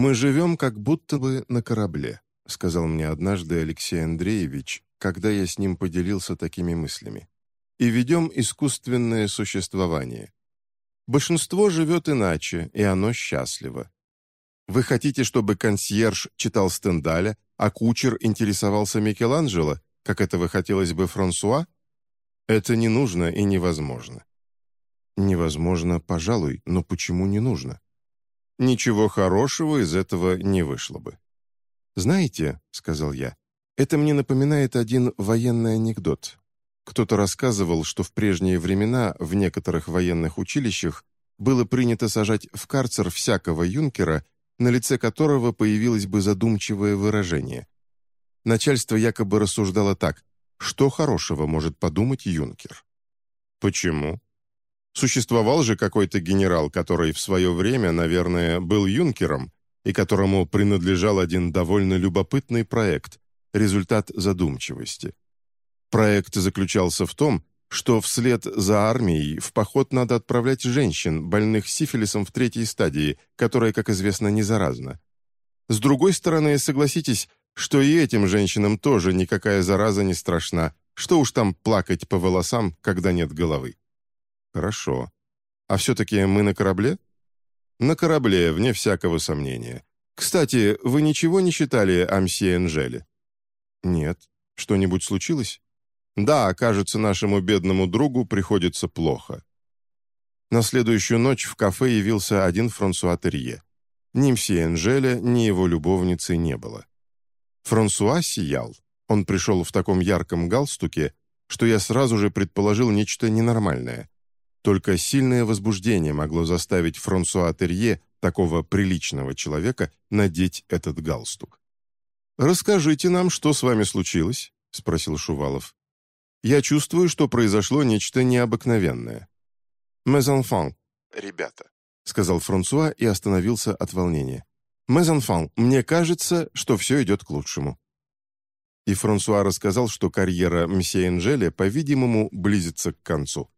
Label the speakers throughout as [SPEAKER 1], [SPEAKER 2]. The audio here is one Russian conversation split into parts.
[SPEAKER 1] «Мы живем как будто бы на корабле», — сказал мне однажды Алексей Андреевич, когда я с ним поделился такими мыслями. «И ведем искусственное существование. Большинство живет иначе, и оно счастливо. Вы хотите, чтобы консьерж читал Стендаля, а кучер интересовался Микеланджело, как этого хотелось бы Франсуа? Это не нужно и невозможно. Невозможно, пожалуй, но почему не нужно? Ничего хорошего из этого не вышло бы. «Знаете», — сказал я, — «это мне напоминает один военный анекдот. Кто-то рассказывал, что в прежние времена в некоторых военных училищах было принято сажать в карцер всякого юнкера, на лице которого появилось бы задумчивое выражение. Начальство якобы рассуждало так, что хорошего может подумать юнкер. Почему? Существовал же какой-то генерал, который в свое время, наверное, был юнкером, и которому принадлежал один довольно любопытный проект – результат задумчивости. Проект заключался в том, что вслед за армией в поход надо отправлять женщин, больных сифилисом в третьей стадии, которая, как известно, не заразна. С другой стороны, согласитесь, что и этим женщинам тоже никакая зараза не страшна, что уж там плакать по волосам, когда нет головы. Хорошо. А все-таки мы на корабле? На корабле, вне всякого сомнения. Кстати, вы ничего не читали о мсье Энжеле? Нет. Что-нибудь случилось? Да, кажется, нашему бедному другу приходится плохо. На следующую ночь в кафе явился один Франсуа Терье. Ни мсье Энжеля, ни его любовницы не было. Франсуа сиял. Он пришел в таком ярком галстуке, что я сразу же предположил нечто ненормальное. Только сильное возбуждение могло заставить Франсуа Терье, такого приличного человека, надеть этот галстук. «Расскажите нам, что с вами случилось?» — спросил Шувалов. «Я чувствую, что произошло нечто необыкновенное». «Mes enfants» — «ребята», — сказал Франсуа и остановился от волнения. «Mes мне кажется, что все идет к лучшему». И Франсуа рассказал, что карьера мсье Энжеля, по-видимому, близится к концу.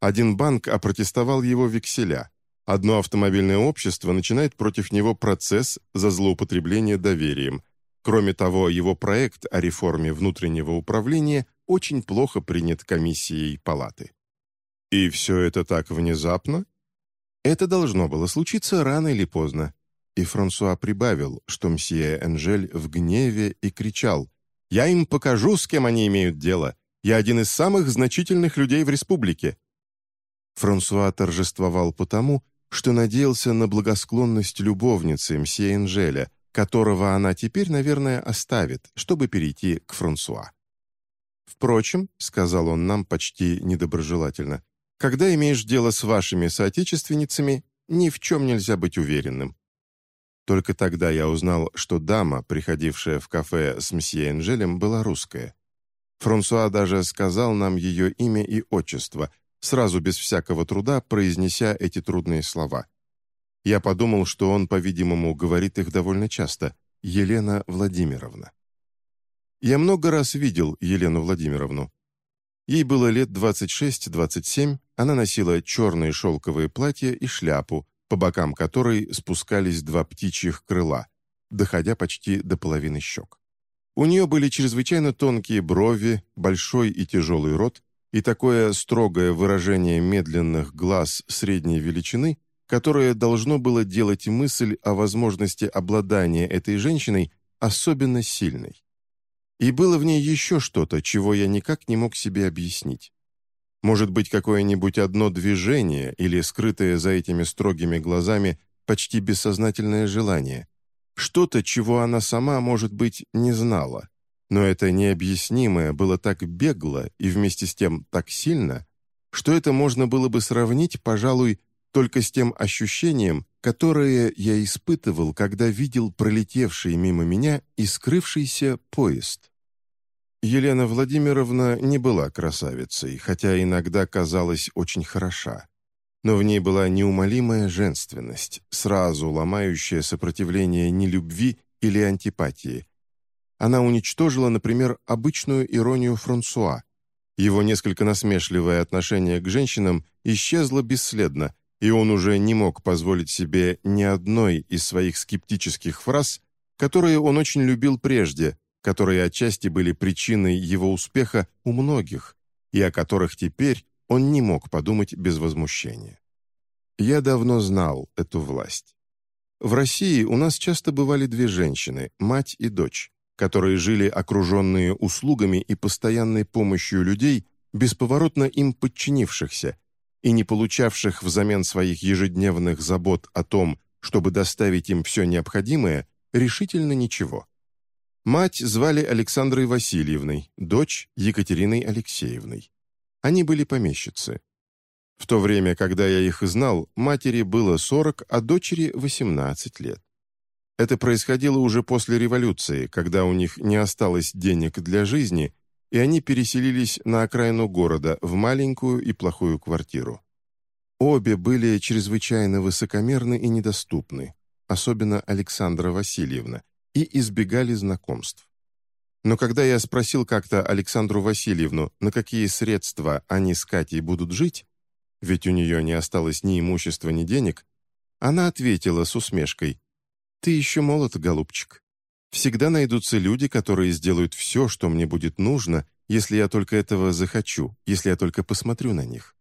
[SPEAKER 1] Один банк опротестовал его векселя. Одно автомобильное общество начинает против него процесс за злоупотребление доверием. Кроме того, его проект о реформе внутреннего управления очень плохо принят комиссией палаты. И все это так внезапно? Это должно было случиться рано или поздно. И Франсуа прибавил, что мсье Энжель в гневе и кричал «Я им покажу, с кем они имеют дело. Я один из самых значительных людей в республике. Франсуа торжествовал потому, что надеялся на благосклонность любовницы мсье Энжеля, которого она теперь, наверное, оставит, чтобы перейти к Франсуа. «Впрочем», — сказал он нам почти недоброжелательно, «когда имеешь дело с вашими соотечественницами, ни в чем нельзя быть уверенным». Только тогда я узнал, что дама, приходившая в кафе с мсье Энжелем, была русская. Франсуа даже сказал нам ее имя и отчество, сразу без всякого труда произнеся эти трудные слова. Я подумал, что он, по-видимому, говорит их довольно часто. Елена Владимировна. Я много раз видел Елену Владимировну. Ей было лет 26-27, она носила черные шелковые платья и шляпу, по бокам которой спускались два птичьих крыла, доходя почти до половины щек. У нее были чрезвычайно тонкие брови, большой и тяжелый рот, и такое строгое выражение медленных глаз средней величины, которое должно было делать мысль о возможности обладания этой женщиной особенно сильной. И было в ней еще что-то, чего я никак не мог себе объяснить. Может быть, какое-нибудь одно движение или скрытое за этими строгими глазами почти бессознательное желание. Что-то, чего она сама, может быть, не знала, но это необъяснимое было так бегло и вместе с тем так сильно, что это можно было бы сравнить, пожалуй, только с тем ощущением, которое я испытывал, когда видел пролетевший мимо меня и скрывшийся поезд. Елена Владимировна не была красавицей, хотя иногда казалась очень хороша. Но в ней была неумолимая женственность, сразу ломающая сопротивление нелюбви или антипатии, она уничтожила, например, обычную иронию Франсуа. Его несколько насмешливое отношение к женщинам исчезло бесследно, и он уже не мог позволить себе ни одной из своих скептических фраз, которые он очень любил прежде, которые отчасти были причиной его успеха у многих, и о которых теперь он не мог подумать без возмущения. Я давно знал эту власть. В России у нас часто бывали две женщины, мать и дочь, которые жили окруженные услугами и постоянной помощью людей, бесповоротно им подчинившихся, и не получавших взамен своих ежедневных забот о том, чтобы доставить им все необходимое, решительно ничего. Мать звали Александрой Васильевной, дочь Екатериной Алексеевной. Они были помещицы. В то время, когда я их знал, матери было 40, а дочери 18 лет. Это происходило уже после революции, когда у них не осталось денег для жизни, и они переселились на окраину города в маленькую и плохую квартиру. Обе были чрезвычайно высокомерны и недоступны, особенно Александра Васильевна, и избегали знакомств. Но когда я спросил как-то Александру Васильевну, на какие средства они с Катей будут жить, ведь у нее не осталось ни имущества, ни денег, она ответила с усмешкой, «Ты еще молод, голубчик. Всегда найдутся люди, которые сделают все, что мне будет нужно, если я только этого захочу, если я только посмотрю на них.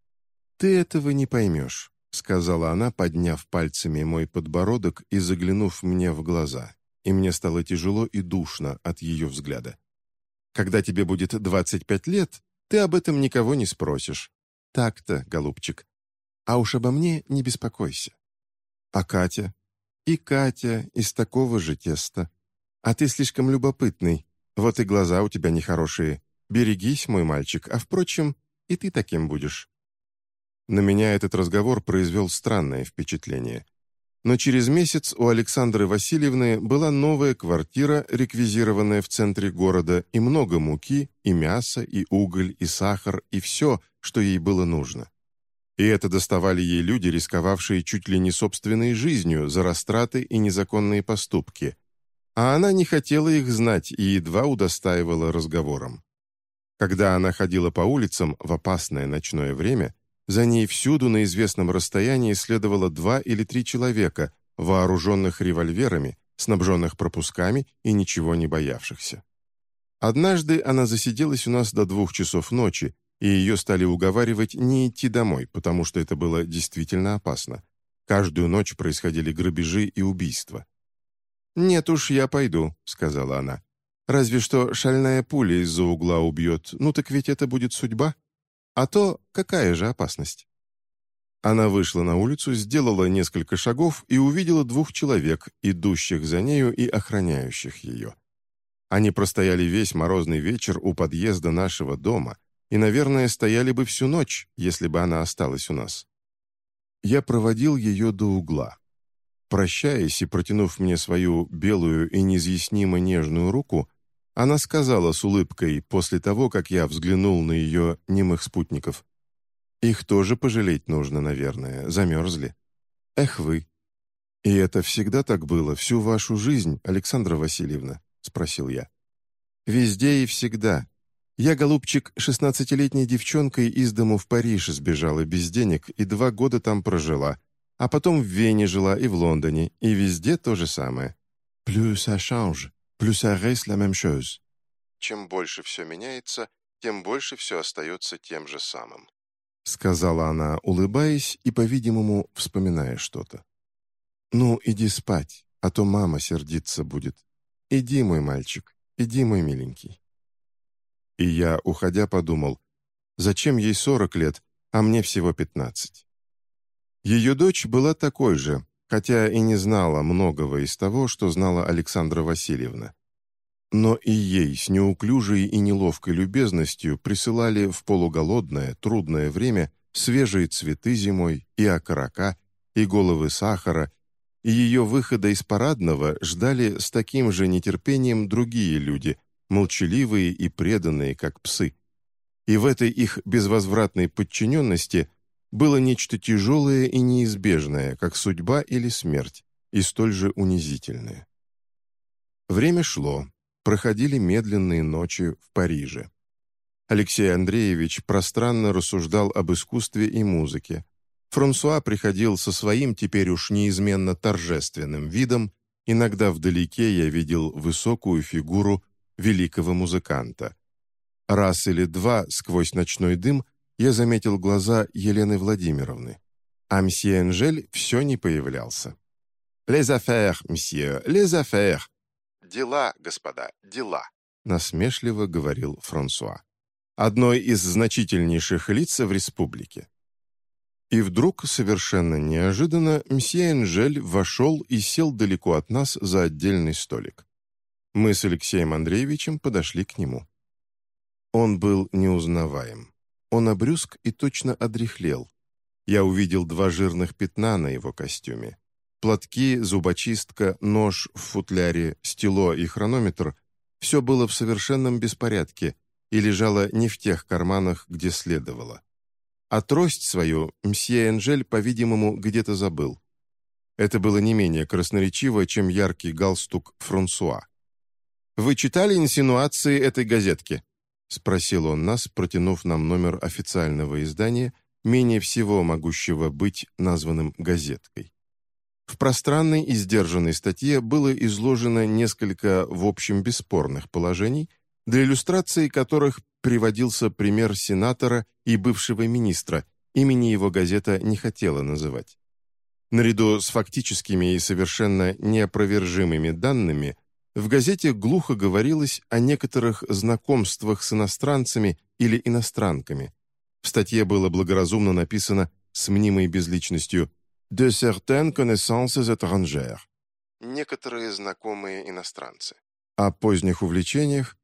[SPEAKER 1] Ты этого не поймешь», — сказала она, подняв пальцами мой подбородок и заглянув мне в глаза, и мне стало тяжело и душно от ее взгляда. «Когда тебе будет 25 лет, ты об этом никого не спросишь. Так-то, голубчик. А уж обо мне не беспокойся. А Катя? И Катя из такого же теста. А ты слишком любопытный. Вот и глаза у тебя нехорошие. Берегись, мой мальчик, а, впрочем, и ты таким будешь». На меня этот разговор произвел странное впечатление. Но через месяц у Александры Васильевны была новая квартира, реквизированная в центре города, и много муки, и мяса, и уголь, и сахар, и все, что ей было нужно. И это доставали ей люди, рисковавшие чуть ли не собственной жизнью за растраты и незаконные поступки, а она не хотела их знать и едва удостаивала разговором. Когда она ходила по улицам в опасное ночное время, за ней всюду на известном расстоянии следовало два или три человека, вооруженных револьверами, снабженных пропусками и ничего не боявшихся. Однажды она засиделась у нас до двух часов ночи, и ее стали уговаривать не идти домой, потому что это было действительно опасно. Каждую ночь происходили грабежи и убийства. «Нет уж, я пойду», — сказала она. «Разве что шальная пуля из-за угла убьет. Ну так ведь это будет судьба. А то какая же опасность?» Она вышла на улицу, сделала несколько шагов и увидела двух человек, идущих за нею и охраняющих ее. Они простояли весь морозный вечер у подъезда нашего дома и, наверное, стояли бы всю ночь, если бы она осталась у нас. Я проводил ее до угла. Прощаясь и протянув мне свою белую и неизъяснимо нежную руку, она сказала с улыбкой после того, как я взглянул на ее немых спутников. «Их тоже пожалеть нужно, наверное, замерзли. Эх вы!» «И это всегда так было, всю вашу жизнь, Александра Васильевна?» — спросил я. «Везде и всегда. Я, голубчик, шестнадцатилетней девчонкой из дому в Париж сбежала без денег и два года там прожила, а потом в Вене жила и в Лондоне, и везде то же самое. Plus ça change, plus ça reste la même chose. Чем больше все меняется, тем больше все остается тем же самым. Сказала она, улыбаясь и, по-видимому, вспоминая что-то. «Ну, иди спать, а то мама сердиться будет. Иди, мой мальчик, иди, мой миленький». И я, уходя, подумал, зачем ей сорок лет, а мне всего пятнадцать. Ее дочь была такой же, хотя и не знала многого из того, что знала Александра Васильевна. Но и ей с неуклюжей и неловкой любезностью присылали в полуголодное, трудное время свежие цветы зимой и окорока, и головы сахара, и ее выхода из парадного ждали с таким же нетерпением другие люди, молчаливые и преданные, как псы. И в этой их безвозвратной подчиненности – было нечто тяжелое и неизбежное, как судьба или смерть, и столь же унизительное. Время шло, проходили медленные ночи в Париже. Алексей Андреевич пространно рассуждал об искусстве и музыке. Франсуа приходил со своим теперь уж неизменно торжественным видом, иногда вдалеке я видел высокую фигуру великого музыканта. Раз или два сквозь ночной дым я заметил глаза Елены Владимировны, а мсье Энжель все не появлялся. «Les affaires, мсье, les affaires!» «Дела, господа, дела!» насмешливо говорил Франсуа. «Одной из значительнейших лиц в республике». И вдруг, совершенно неожиданно, мсье Энжель вошел и сел далеко от нас за отдельный столик. Мы с Алексеем Андреевичем подошли к нему. Он был неузнаваем. Он обрюзг и точно одряхлел. Я увидел два жирных пятна на его костюме. Платки, зубочистка, нож в футляре, стело и хронометр — все было в совершенном беспорядке и лежало не в тех карманах, где следовало. А трость свою мсье Энжель, по-видимому, где-то забыл. Это было не менее красноречиво, чем яркий галстук Франсуа. «Вы читали инсинуации этой газетки?» — спросил он нас, протянув нам номер официального издания, менее всего могущего быть названным газеткой. В пространной и сдержанной статье было изложено несколько, в общем, бесспорных положений, для иллюстрации которых приводился пример сенатора и бывшего министра, имени его газета не хотела называть. Наряду с фактическими и совершенно неопровержимыми данными, в газете глухо говорилось о некоторых знакомствах с иностранцами или иностранками. В статье было благоразумно написано с мнимой безличностью de certaines connaissances étrangères. Некоторые знакомые иностранцы. О поздних увлечениях.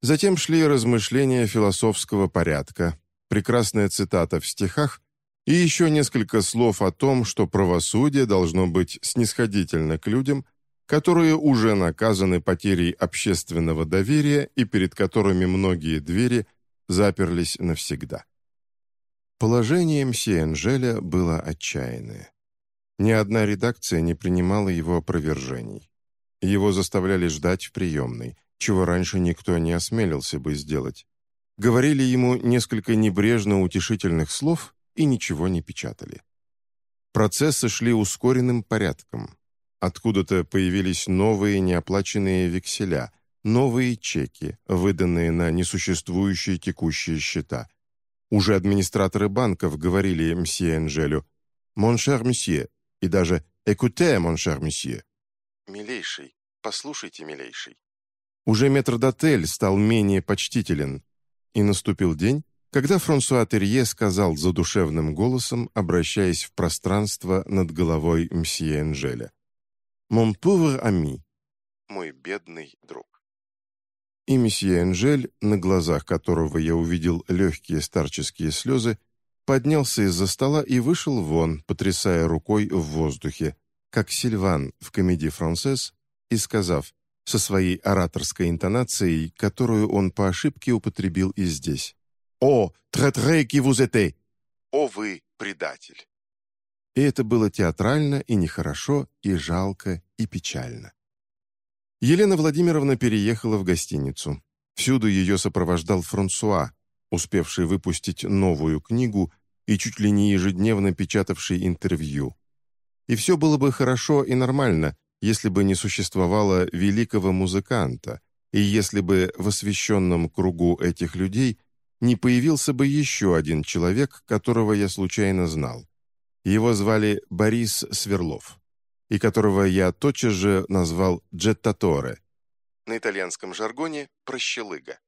[SPEAKER 1] Затем шли размышления философского порядка, прекрасная цитата в стихах и еще несколько слов о том, что правосудие должно быть снисходительно к людям, которые уже наказаны потерей общественного доверия и перед которыми многие двери заперлись навсегда. Положение мсье Энжеля было отчаянное. Ни одна редакция не принимала его опровержений. Его заставляли ждать в приемной, чего раньше никто не осмелился бы сделать. Говорили ему несколько небрежно утешительных слов и ничего не печатали. Процессы шли ускоренным порядком. Откуда-то появились новые неоплаченные векселя, новые чеки, выданные на несуществующие текущие счета. Уже администраторы банков говорили мсье Энжелю «Mon cher monsieur, и даже «Écoutez, mon cher monsieur» «Милейший, послушайте, милейший». Уже метрдотель стал менее почтителен, и наступил день, когда Франсуа Терье сказал задушевным голосом, обращаясь в пространство над головой мсье Энжеля, «Mon pauvre ami» — «Мой бедный друг». И месье Энжель, на глазах которого я увидел легкие старческие слезы, поднялся из-за стола и вышел вон, потрясая рукой в воздухе, как Сильван в комедии «Францесс», и сказав, со своей ораторской интонацией, которую он по ошибке употребил и здесь. «О, третре ки vous êtes!» «О, вы предатель!» И это было театрально и нехорошо, и жалко, и печально. Елена Владимировна переехала в гостиницу. Всюду ее сопровождал Франсуа, успевший выпустить новую книгу и чуть ли не ежедневно печатавший интервью. И все было бы хорошо и нормально, если бы не существовало великого музыканта, и если бы в освещенном кругу этих людей не появился бы еще один человек, которого я случайно знал. Его звали Борис Сверлов, и которого я тотчас же назвал Джеттаторе, на итальянском жаргоне «прощелыга».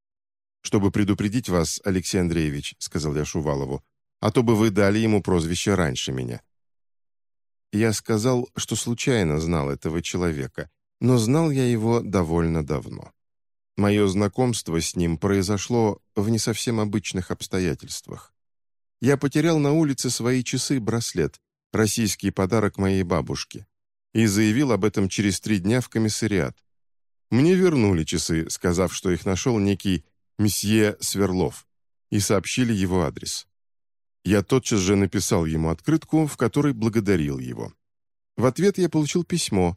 [SPEAKER 1] «Чтобы предупредить вас, Алексей Андреевич», — сказал я Шувалову, «а то бы вы дали ему прозвище раньше меня». Я сказал, что случайно знал этого человека, но знал я его довольно давно. Мое знакомство с ним произошло в не совсем обычных обстоятельствах. Я потерял на улице свои часы-браслет, российский подарок моей бабушке, и заявил об этом через три дня в комиссариат. Мне вернули часы, сказав, что их нашел некий месье Сверлов, и сообщили его адрес. Я тотчас же написал ему открытку, в которой благодарил его. В ответ я получил письмо.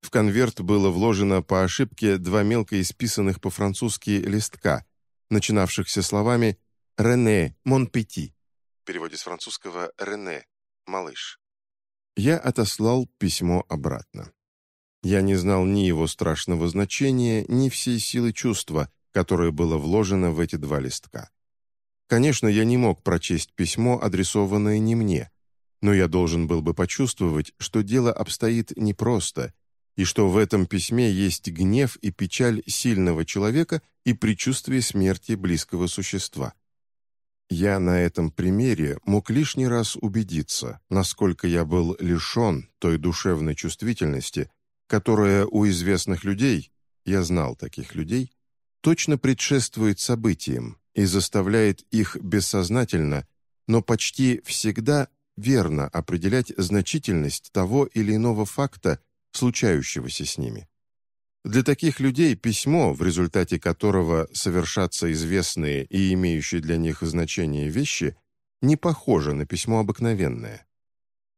[SPEAKER 1] В конверт было вложено по ошибке два мелко исписанных по-французски листка, начинавшихся словами «Рене Монпети» в переводе с французского «Рене» малыш. Я отослал письмо обратно. Я не знал ни его страшного значения, ни всей силы чувства, которое было вложено в эти два листка. Конечно, я не мог прочесть письмо, адресованное не мне, но я должен был бы почувствовать, что дело обстоит непросто, и что в этом письме есть гнев и печаль сильного человека и предчувствие смерти близкого существа. Я на этом примере мог лишний раз убедиться, насколько я был лишен той душевной чувствительности, которая у известных людей, я знал таких людей, точно предшествует событиям и заставляет их бессознательно, но почти всегда верно определять значительность того или иного факта, случающегося с ними. Для таких людей письмо, в результате которого совершатся известные и имеющие для них значение вещи, не похоже на письмо обыкновенное.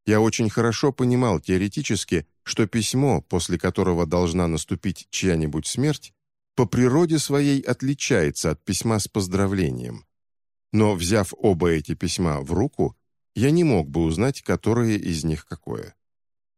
[SPEAKER 1] Я очень хорошо понимал теоретически, что письмо, после которого должна наступить чья-нибудь смерть, по природе своей отличается от письма с поздравлением. Но, взяв оба эти письма в руку, я не мог бы узнать, которое из них какое.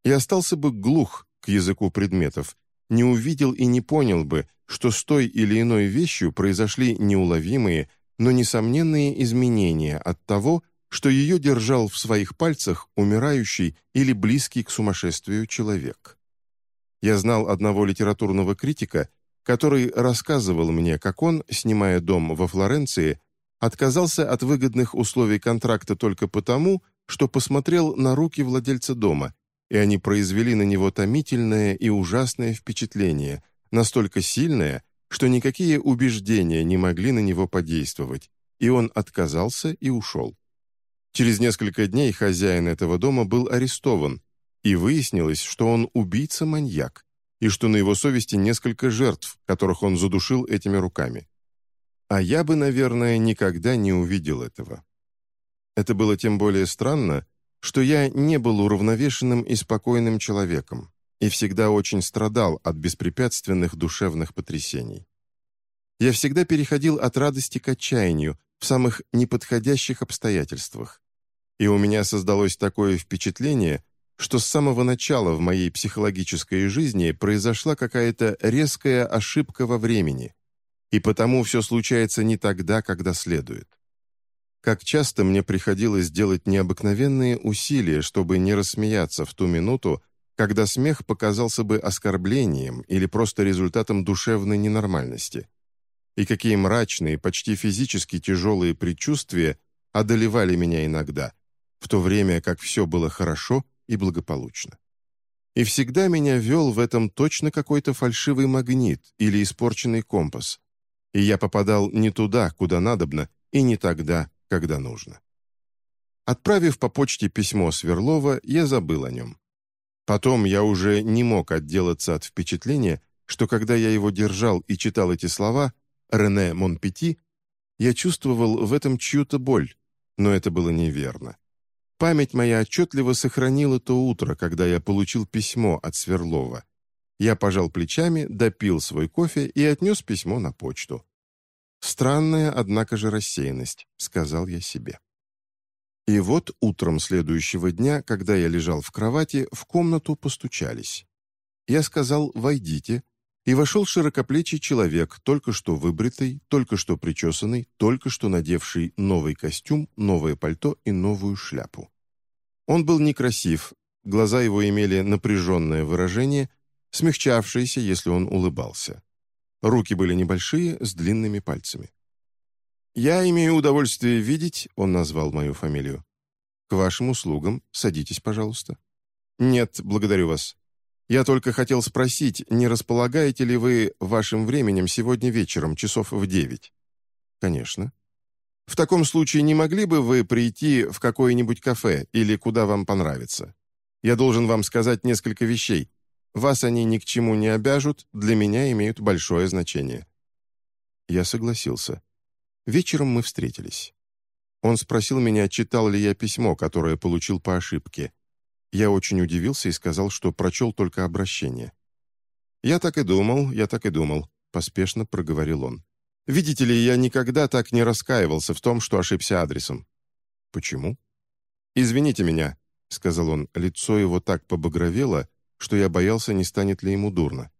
[SPEAKER 1] И остался бы глух к языку предметов, не увидел и не понял бы, что с той или иной вещью произошли неуловимые, но несомненные изменения от того, что ее держал в своих пальцах умирающий или близкий к сумасшествию человек. Я знал одного литературного критика, который рассказывал мне, как он, снимая дом во Флоренции, отказался от выгодных условий контракта только потому, что посмотрел на руки владельца дома, и они произвели на него томительное и ужасное впечатление, настолько сильное, что никакие убеждения не могли на него подействовать, и он отказался и ушел. Через несколько дней хозяин этого дома был арестован, и выяснилось, что он убийца-маньяк, и что на его совести несколько жертв, которых он задушил этими руками. А я бы, наверное, никогда не увидел этого. Это было тем более странно, что я не был уравновешенным и спокойным человеком и всегда очень страдал от беспрепятственных душевных потрясений. Я всегда переходил от радости к отчаянию в самых неподходящих обстоятельствах. И у меня создалось такое впечатление, что с самого начала в моей психологической жизни произошла какая-то резкая ошибка во времени, и потому все случается не тогда, когда следует. Как часто мне приходилось делать необыкновенные усилия, чтобы не рассмеяться в ту минуту, когда смех показался бы оскорблением или просто результатом душевной ненормальности. И какие мрачные, почти физически тяжелые предчувствия одолевали меня иногда, в то время как все было хорошо и благополучно. И всегда меня вел в этом точно какой-то фальшивый магнит или испорченный компас, и я попадал не туда, куда надобно, и не тогда, когда нужно. Отправив по почте письмо Сверлова, я забыл о нем. Потом я уже не мог отделаться от впечатления, что когда я его держал и читал эти слова «Рене Монпети», я чувствовал в этом чью-то боль, но это было неверно. Память моя отчетливо сохранила то утро, когда я получил письмо от Сверлова. Я пожал плечами, допил свой кофе и отнес письмо на почту. «Странная, однако же, рассеянность», — сказал я себе. И вот утром следующего дня, когда я лежал в кровати, в комнату постучались. Я сказал «войдите», и вошел широкоплечий человек, только что выбритый, только что причесанный, только что надевший новый костюм, новое пальто и новую шляпу. Он был некрасив, глаза его имели напряженное выражение, смягчавшееся, если он улыбался. Руки были небольшие, с длинными пальцами. «Я имею удовольствие видеть», — он назвал мою фамилию. «К вашим услугам. Садитесь, пожалуйста». «Нет, благодарю вас. Я только хотел спросить, не располагаете ли вы вашим временем сегодня вечером, часов в девять?» «Конечно». «В таком случае не могли бы вы прийти в какое-нибудь кафе или куда вам понравится? Я должен вам сказать несколько вещей, вас они ни к чему не обяжут, для меня имеют большое значение». Я согласился. Вечером мы встретились. Он спросил меня, читал ли я письмо, которое получил по ошибке. Я очень удивился и сказал, что прочел только обращение. «Я так и думал, я так и думал», — поспешно проговорил он. «Видите ли, я никогда так не раскаивался в том, что ошибся адресом». «Почему?» «Извините меня. — сказал он, лицо его так побагровело, что я боялся, не станет ли ему дурно.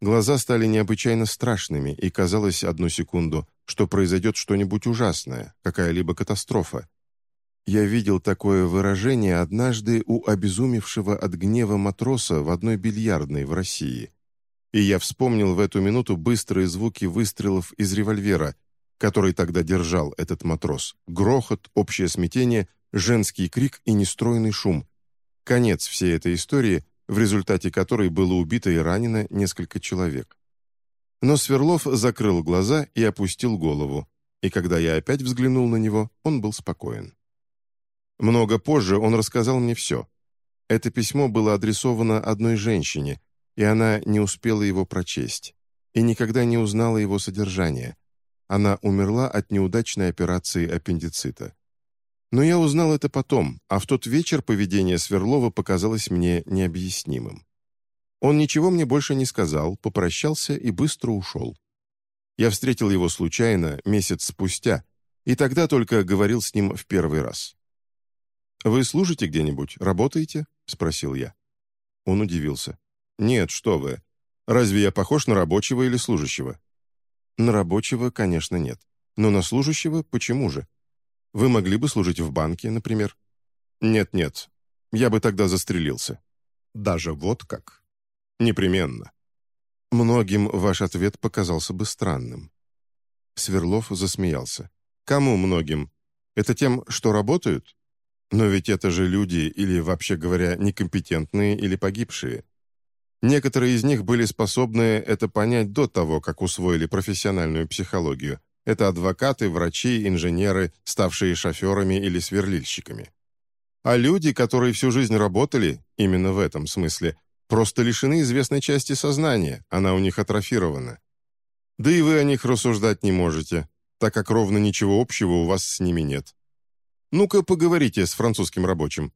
[SPEAKER 1] Глаза стали необычайно страшными, и казалось одну секунду, что произойдет что-нибудь ужасное, какая-либо катастрофа. Я видел такое выражение однажды у обезумевшего от гнева матроса в одной бильярдной в России. И я вспомнил в эту минуту быстрые звуки выстрелов из револьвера, который тогда держал этот матрос, грохот, общее смятение, женский крик и нестройный шум. Конец всей этой истории, в результате которой было убито и ранено несколько человек. Но Сверлов закрыл глаза и опустил голову, и когда я опять взглянул на него, он был спокоен. Много позже он рассказал мне все. Это письмо было адресовано одной женщине, и она не успела его прочесть, и никогда не узнала его содержания. Она умерла от неудачной операции аппендицита. Но я узнал это потом, а в тот вечер поведение Сверлова показалось мне необъяснимым. Он ничего мне больше не сказал, попрощался и быстро ушел. Я встретил его случайно, месяц спустя, и тогда только говорил с ним в первый раз. «Вы служите где-нибудь? Работаете?» — спросил я. Он удивился. «Нет, что вы. Разве я похож на рабочего или служащего?» «На рабочего, конечно, нет. Но на служащего почему же? Вы могли бы служить в банке, например?» «Нет-нет. Я бы тогда застрелился». «Даже вот как?» «Непременно». Многим ваш ответ показался бы странным. Сверлов засмеялся. «Кому многим? Это тем, что работают? Но ведь это же люди, или, вообще говоря, некомпетентные или погибшие. Некоторые из них были способны это понять до того, как усвоили профессиональную психологию. Это адвокаты, врачи, инженеры, ставшие шоферами или сверлильщиками. А люди, которые всю жизнь работали, именно в этом смысле, просто лишены известной части сознания, она у них атрофирована. Да и вы о них рассуждать не можете, так как ровно ничего общего у вас с ними нет. Ну-ка, поговорите с французским рабочим».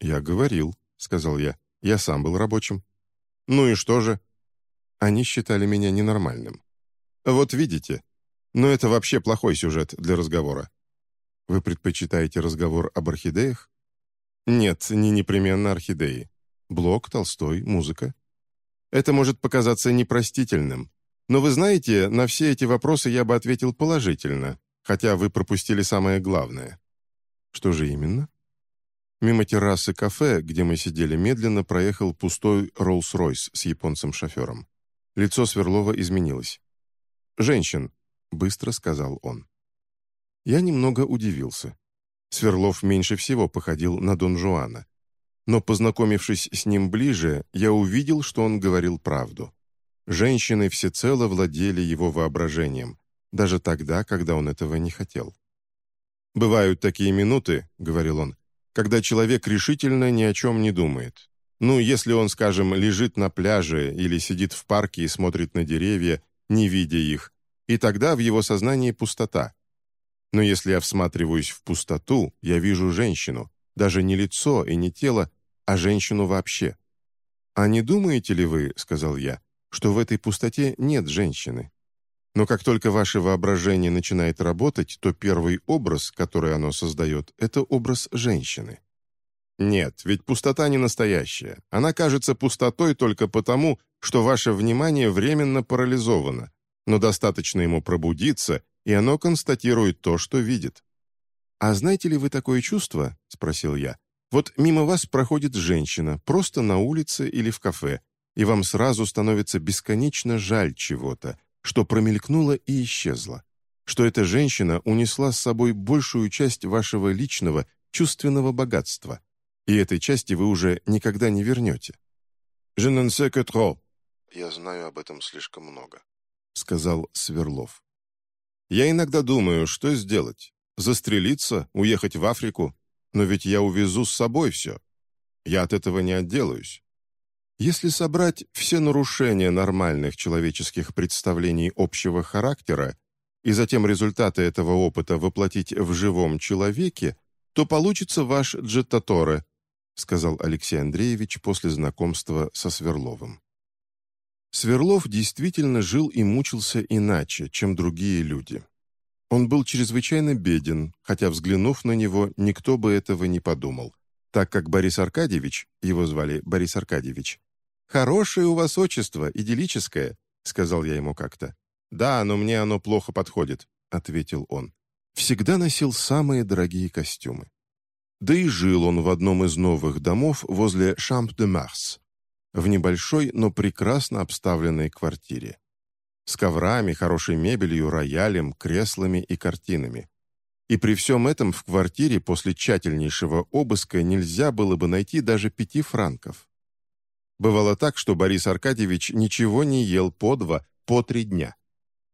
[SPEAKER 1] «Я говорил», — сказал я. «Я сам был рабочим». «Ну и что же?» Они считали меня ненормальным. «Вот видите. Но это вообще плохой сюжет для разговора». «Вы предпочитаете разговор об орхидеях?» «Нет, не непременно орхидеи. Блок, Толстой, музыка. Это может показаться непростительным. Но вы знаете, на все эти вопросы я бы ответил положительно, хотя вы пропустили самое главное. Что же именно? Мимо террасы кафе, где мы сидели, медленно проехал пустой Роллс-Ройс с японцем-шофером. Лицо Сверлова изменилось. «Женщин», — быстро сказал он. Я немного удивился. Сверлов меньше всего походил на Дон Жуана. Но, познакомившись с ним ближе, я увидел, что он говорил правду. Женщины всецело владели его воображением, даже тогда, когда он этого не хотел. «Бывают такие минуты», — говорил он, «когда человек решительно ни о чем не думает. Ну, если он, скажем, лежит на пляже или сидит в парке и смотрит на деревья, не видя их, и тогда в его сознании пустота. Но если я всматриваюсь в пустоту, я вижу женщину, даже не лицо и не тело, а женщину вообще. «А не думаете ли вы, — сказал я, — что в этой пустоте нет женщины?» Но как только ваше воображение начинает работать, то первый образ, который оно создает, это образ женщины. Нет, ведь пустота не настоящая. Она кажется пустотой только потому, что ваше внимание временно парализовано, но достаточно ему пробудиться, и оно констатирует то, что видит. «А знаете ли вы такое чувство?» — спросил я. «Вот мимо вас проходит женщина, просто на улице или в кафе, и вам сразу становится бесконечно жаль чего-то, что промелькнуло и исчезло, что эта женщина унесла с собой большую часть вашего личного чувственного богатства, и этой части вы уже никогда не вернете. «Je ne sais que trop». «Я знаю об этом слишком много», — сказал Сверлов. «Я иногда думаю, что сделать? Застрелиться, уехать в Африку? Но ведь я увезу с собой все. Я от этого не отделаюсь. Если собрать все нарушения нормальных человеческих представлений общего характера и затем результаты этого опыта воплотить в живом человеке, то получится ваш джеттаторе, сказал Алексей Андреевич после знакомства со Сверловым. Сверлов действительно жил и мучился иначе, чем другие люди. Он был чрезвычайно беден, хотя, взглянув на него, никто бы этого не подумал так как Борис Аркадьевич, его звали Борис Аркадьевич, «Хорошее у вас отчество, идиллическое», — сказал я ему как-то. «Да, но мне оно плохо подходит», — ответил он. Всегда носил самые дорогие костюмы. Да и жил он в одном из новых домов возле Шамп-де-Марс, в небольшой, но прекрасно обставленной квартире. С коврами, хорошей мебелью, роялем, креслами и картинами. И при всем этом в квартире после тщательнейшего обыска нельзя было бы найти даже пяти франков. Бывало так, что Борис Аркадьевич ничего не ел по два, по три дня.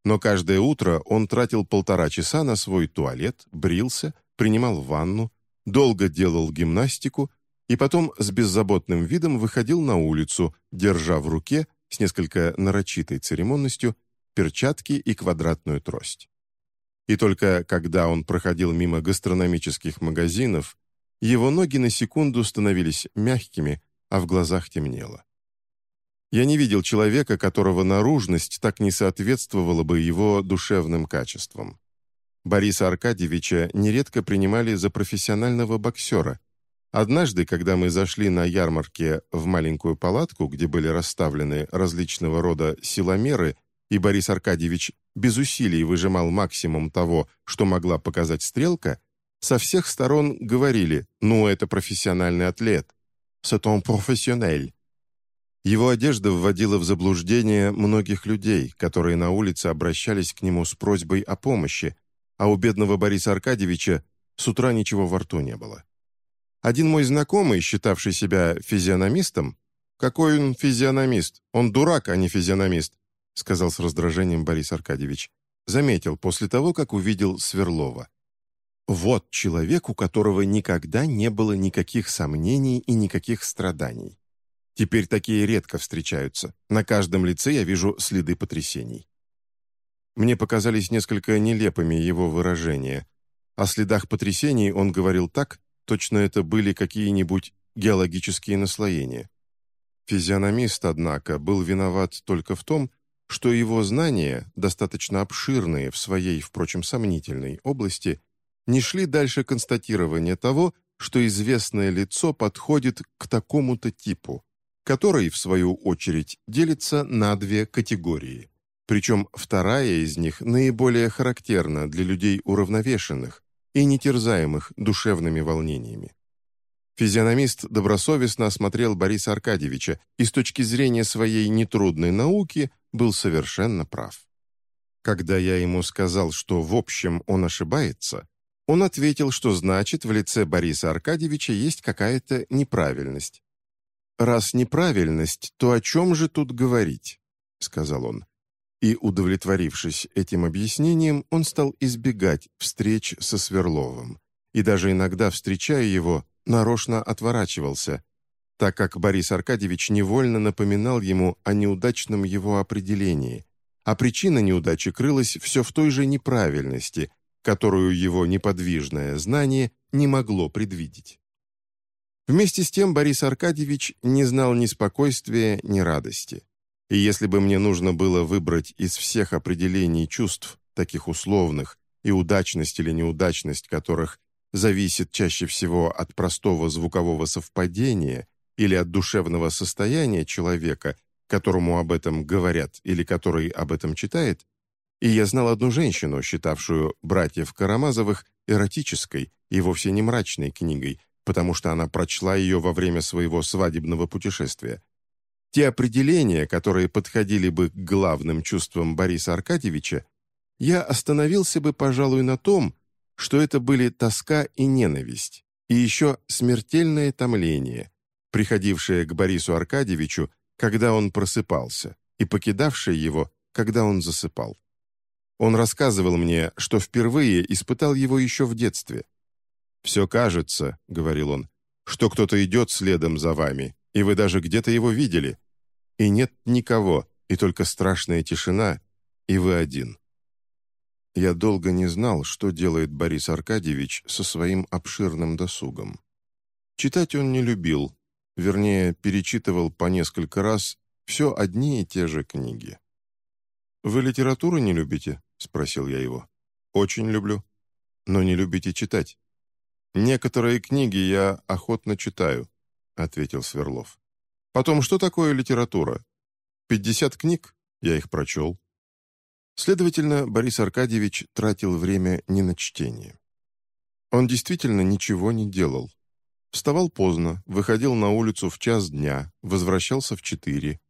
[SPEAKER 1] Но каждое утро он тратил полтора часа на свой туалет, брился, принимал ванну, долго делал гимнастику и потом с беззаботным видом выходил на улицу, держа в руке, с несколько нарочитой церемонностью, перчатки и квадратную трость. И только когда он проходил мимо гастрономических магазинов, его ноги на секунду становились мягкими, а в глазах темнело. Я не видел человека, которого наружность так не соответствовала бы его душевным качествам. Бориса Аркадьевича нередко принимали за профессионального боксера. Однажды, когда мы зашли на ярмарке в маленькую палатку, где были расставлены различного рода силомеры, и Борис Аркадьевич без усилий выжимал максимум того, что могла показать стрелка, со всех сторон говорили «ну, это профессиональный атлет», c'est un professionnel». Его одежда вводила в заблуждение многих людей, которые на улице обращались к нему с просьбой о помощи, а у бедного Бориса Аркадьевича с утра ничего во рту не было. Один мой знакомый, считавший себя физиономистом, «Какой он физиономист? Он дурак, а не физиономист», сказал с раздражением Борис Аркадьевич. Заметил после того, как увидел Сверлова. Вот человек, у которого никогда не было никаких сомнений и никаких страданий. Теперь такие редко встречаются. На каждом лице я вижу следы потрясений. Мне показались несколько нелепыми его выражения. О следах потрясений он говорил так, точно это были какие-нибудь геологические наслоения. Физиономист, однако, был виноват только в том, что его знания, достаточно обширные в своей, впрочем, сомнительной области, не шли дальше констатирования того, что известное лицо подходит к такому-то типу, который, в свою очередь, делится на две категории. Причем вторая из них наиболее характерна для людей уравновешенных и нетерзаемых душевными волнениями. Физиономист добросовестно осмотрел Бориса Аркадьевича и с точки зрения своей нетрудной науки был совершенно прав. Когда я ему сказал, что в общем он ошибается, он ответил, что значит в лице Бориса Аркадьевича есть какая-то неправильность. «Раз неправильность, то о чем же тут говорить?» — сказал он. И, удовлетворившись этим объяснением, он стал избегать встреч со Сверловым. И даже иногда, встречая его, нарочно отворачивался, так как Борис Аркадьевич невольно напоминал ему о неудачном его определении, а причина неудачи крылась все в той же неправильности, которую его неподвижное знание не могло предвидеть. Вместе с тем Борис Аркадьевич не знал ни спокойствия, ни радости. И если бы мне нужно было выбрать из всех определений чувств, таких условных, и удачность или неудачность которых зависит чаще всего от простого звукового совпадения или от душевного состояния человека, которому об этом говорят или который об этом читает, и я знал одну женщину, считавшую «Братьев Карамазовых» эротической и вовсе не мрачной книгой, потому что она прочла ее во время своего свадебного путешествия. Те определения, которые подходили бы к главным чувствам Бориса Аркадьевича, я остановился бы, пожалуй, на том, что это были тоска и ненависть, и еще смертельное томление, приходившее к Борису Аркадьевичу, когда он просыпался, и покидавшее его, когда он засыпал. Он рассказывал мне, что впервые испытал его еще в детстве. «Все кажется», — говорил он, — «что кто-то идет следом за вами, и вы даже где-то его видели. И нет никого, и только страшная тишина, и вы один». Я долго не знал, что делает Борис Аркадьевич со своим обширным досугом. Читать он не любил, вернее, перечитывал по несколько раз все одни и те же книги. «Вы литературу не любите?» — спросил я его. «Очень люблю. Но не любите читать». «Некоторые книги я охотно читаю», — ответил Сверлов. «Потом, что такое литература? Пятьдесят книг? Я их прочел». Следовательно, Борис Аркадьевич тратил время не на чтение. Он действительно ничего не делал. Вставал поздно, выходил на улицу в час дня, возвращался в четыре.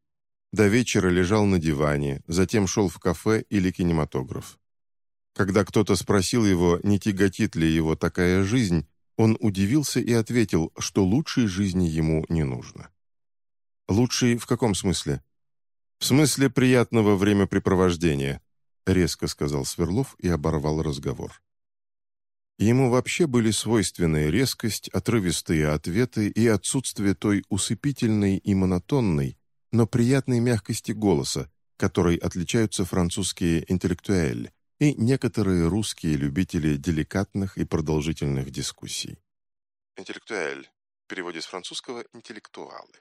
[SPEAKER 1] До вечера лежал на диване, затем шел в кафе или кинематограф. Когда кто-то спросил его, не тяготит ли его такая жизнь, он удивился и ответил, что лучшей жизни ему не нужно. «Лучшей в каком смысле?» «В смысле приятного времяпрепровождения», — резко сказал Сверлов и оборвал разговор. Ему вообще были свойственны резкость, отрывистые ответы и отсутствие той усыпительной и монотонной, но приятной мягкости голоса, которой отличаются французские интеллектуэль и некоторые русские любители деликатных и продолжительных дискуссий. Интеллектуэль. В переводе с французского «интеллектуалы».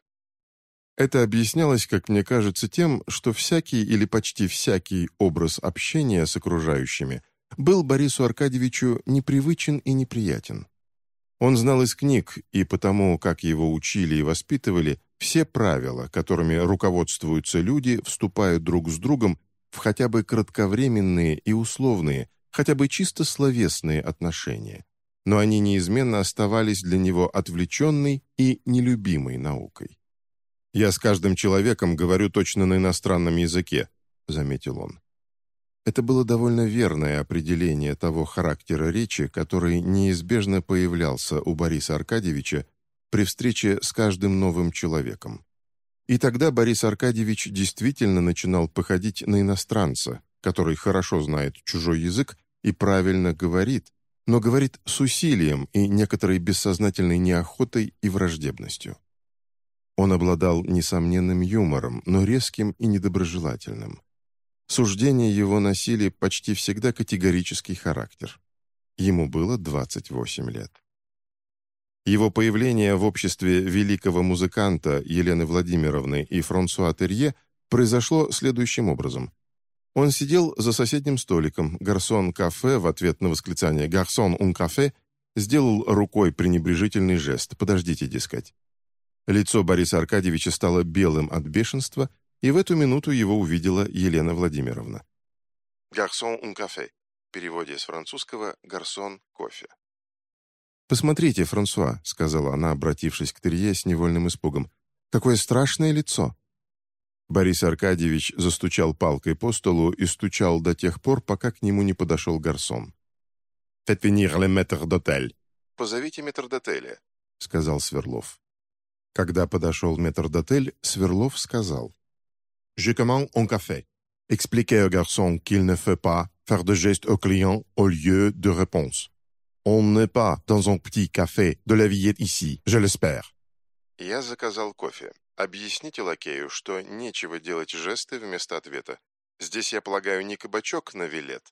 [SPEAKER 1] Это объяснялось, как мне кажется, тем, что всякий или почти всякий образ общения с окружающими был Борису Аркадьевичу непривычен и неприятен. Он знал из книг, и потому, как его учили и воспитывали, все правила, которыми руководствуются люди, вступают друг с другом в хотя бы кратковременные и условные, хотя бы чисто словесные отношения, но они неизменно оставались для него отвлеченной и нелюбимой наукой. «Я с каждым человеком говорю точно на иностранном языке», — заметил он. Это было довольно верное определение того характера речи, который неизбежно появлялся у Бориса Аркадьевича при встрече с каждым новым человеком. И тогда Борис Аркадьевич действительно начинал походить на иностранца, который хорошо знает чужой язык и правильно говорит, но говорит с усилием и некоторой бессознательной неохотой и враждебностью. Он обладал несомненным юмором, но резким и недоброжелательным. Суждения его носили почти всегда категорический характер. Ему было 28 лет. Его появление в обществе великого музыканта Елены Владимировны и Франсуа Терье произошло следующим образом. Он сидел за соседним столиком, гарсон кафе в ответ на восклицание «Гарсон ун кафе» сделал рукой пренебрежительный жест «Подождите, дескать». Лицо Бориса Аркадьевича стало белым от бешенства, и в эту минуту его увидела Елена Владимировна. «Гарсон un café» в переводе с французского «гарсон кофе». «Посмотрите, Франсуа», — сказала она, обратившись к Терье с невольным испугом, «какое страшное лицо». Борис Аркадьевич застучал палкой по столу и стучал до тех пор, пока к нему не подошел гарсон. «Faites venir le maître d'hôtel». «Позовите метрдотеля», — сказал Сверлов. Когда подошел метрдотель, Сверлов сказал. Je commande un café. Expliquez au garçon qu'il ne faut pas faire de gestes au client au lieu de réponse. On n'est pas dans un petit café de la Villette ici, je l'espère». Я заказал кофе. Объясните лакею, что нечего делать жесты вместо ответа. Здесь, я полагаю, не кабачок на вилет.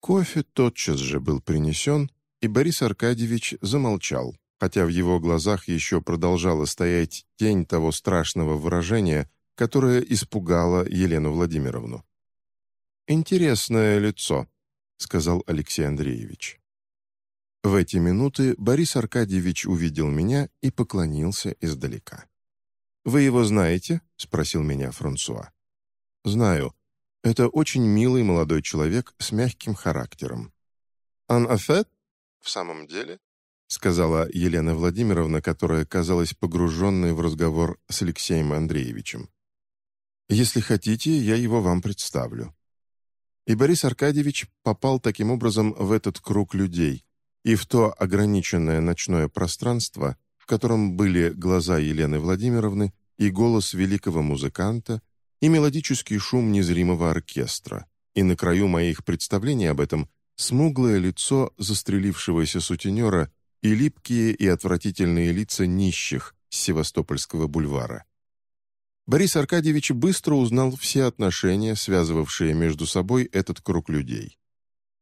[SPEAKER 1] Кофе тотчас же был принесен, и Борис Аркадьевич замолчал, хотя в его глазах еще продолжала стоять тень того страшного выражения, которое испугало Елену Владимировну. «Интересное лицо», — сказал Алексей Андреевич. В эти минуты Борис Аркадьевич увидел меня и поклонился издалека. «Вы его знаете?» — спросил меня Франсуа. «Знаю. Это очень милый молодой человек с мягким характером». «Ан афет?» «В самом деле?» — сказала Елена Владимировна, которая казалась погруженной в разговор с Алексеем Андреевичем. Если хотите, я его вам представлю». И Борис Аркадьевич попал таким образом в этот круг людей и в то ограниченное ночное пространство, в котором были глаза Елены Владимировны и голос великого музыканта, и мелодический шум незримого оркестра, и на краю моих представлений об этом смуглое лицо застрелившегося сутенера и липкие и отвратительные лица нищих с Севастопольского бульвара. Борис Аркадьевич быстро узнал все отношения, связывавшие между собой этот круг людей.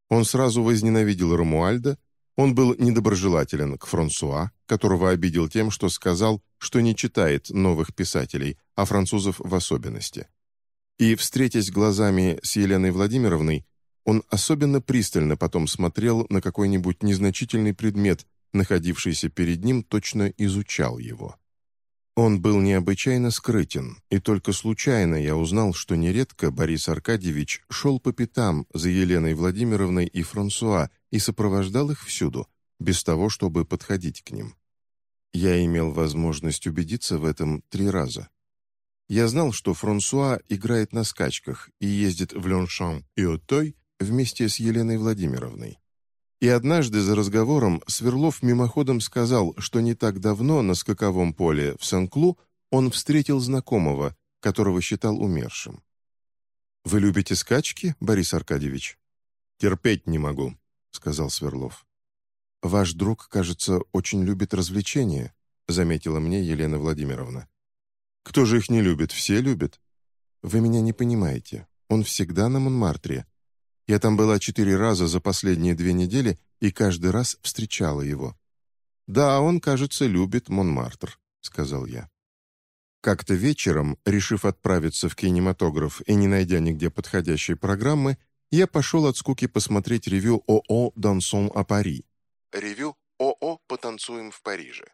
[SPEAKER 1] Он сразу возненавидел Ромуальда, он был недоброжелателен к Франсуа, которого обидел тем, что сказал, что не читает новых писателей, а французов в особенности. И, встретясь глазами с Еленой Владимировной, он особенно пристально потом смотрел на какой-нибудь незначительный предмет, находившийся перед ним, точно изучал его. Он был необычайно скрытен, и только случайно я узнал, что нередко Борис Аркадьевич шел по пятам за Еленой Владимировной и Франсуа и сопровождал их всюду, без того, чтобы подходить к ним. Я имел возможность убедиться в этом три раза. Я знал, что Франсуа играет на скачках и ездит в Леншан и Отой вместе с Еленой Владимировной. И однажды за разговором Сверлов мимоходом сказал, что не так давно на скаковом поле в Сен-Клу он встретил знакомого, которого считал умершим. «Вы любите скачки, Борис Аркадьевич?» «Терпеть не могу», — сказал Сверлов. «Ваш друг, кажется, очень любит развлечения», — заметила мне Елена Владимировна. «Кто же их не любит? Все любят». «Вы меня не понимаете. Он всегда на Монмартре. Я там была четыре раза за последние две недели и каждый раз встречала его. «Да, он, кажется, любит Монмартр», — сказал я. Как-то вечером, решив отправиться в кинематограф и не найдя нигде подходящей программы, я пошел от скуки посмотреть ревю «ОО Дансон о Пари». Ревю «ОО Потанцуем в Париже».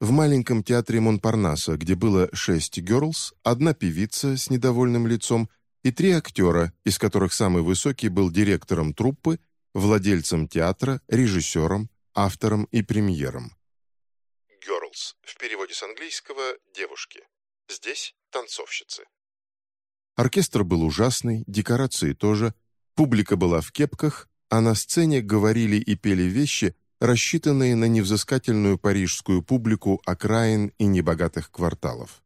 [SPEAKER 1] В маленьком театре Монпарнаса, где было шесть герлс, одна певица с недовольным лицом и три актера, из которых самый высокий был директором труппы, владельцем театра, режиссером, автором и премьером.
[SPEAKER 2] «Girls» в переводе с английского «девушки». Здесь танцовщицы.
[SPEAKER 1] Оркестр был ужасный, декорации тоже, публика была в кепках, а на сцене говорили и пели вещи, рассчитанные на невзыскательную парижскую публику окраин и небогатых кварталов.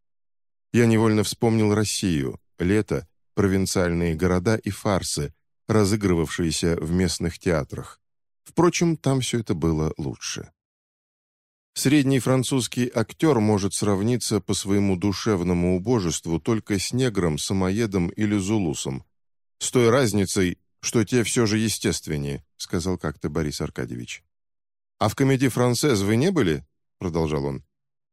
[SPEAKER 1] Я невольно вспомнил Россию, лето, провинциальные города и фарсы, разыгрывавшиеся в местных театрах. Впрочем, там все это было лучше. Средний французский актер может сравниться по своему душевному убожеству только с негром, самоедом или зулусом. С той разницей, что те все же естественнее, сказал как-то Борис Аркадьевич. «А в комедии «Францез» вы не были?» — продолжал он.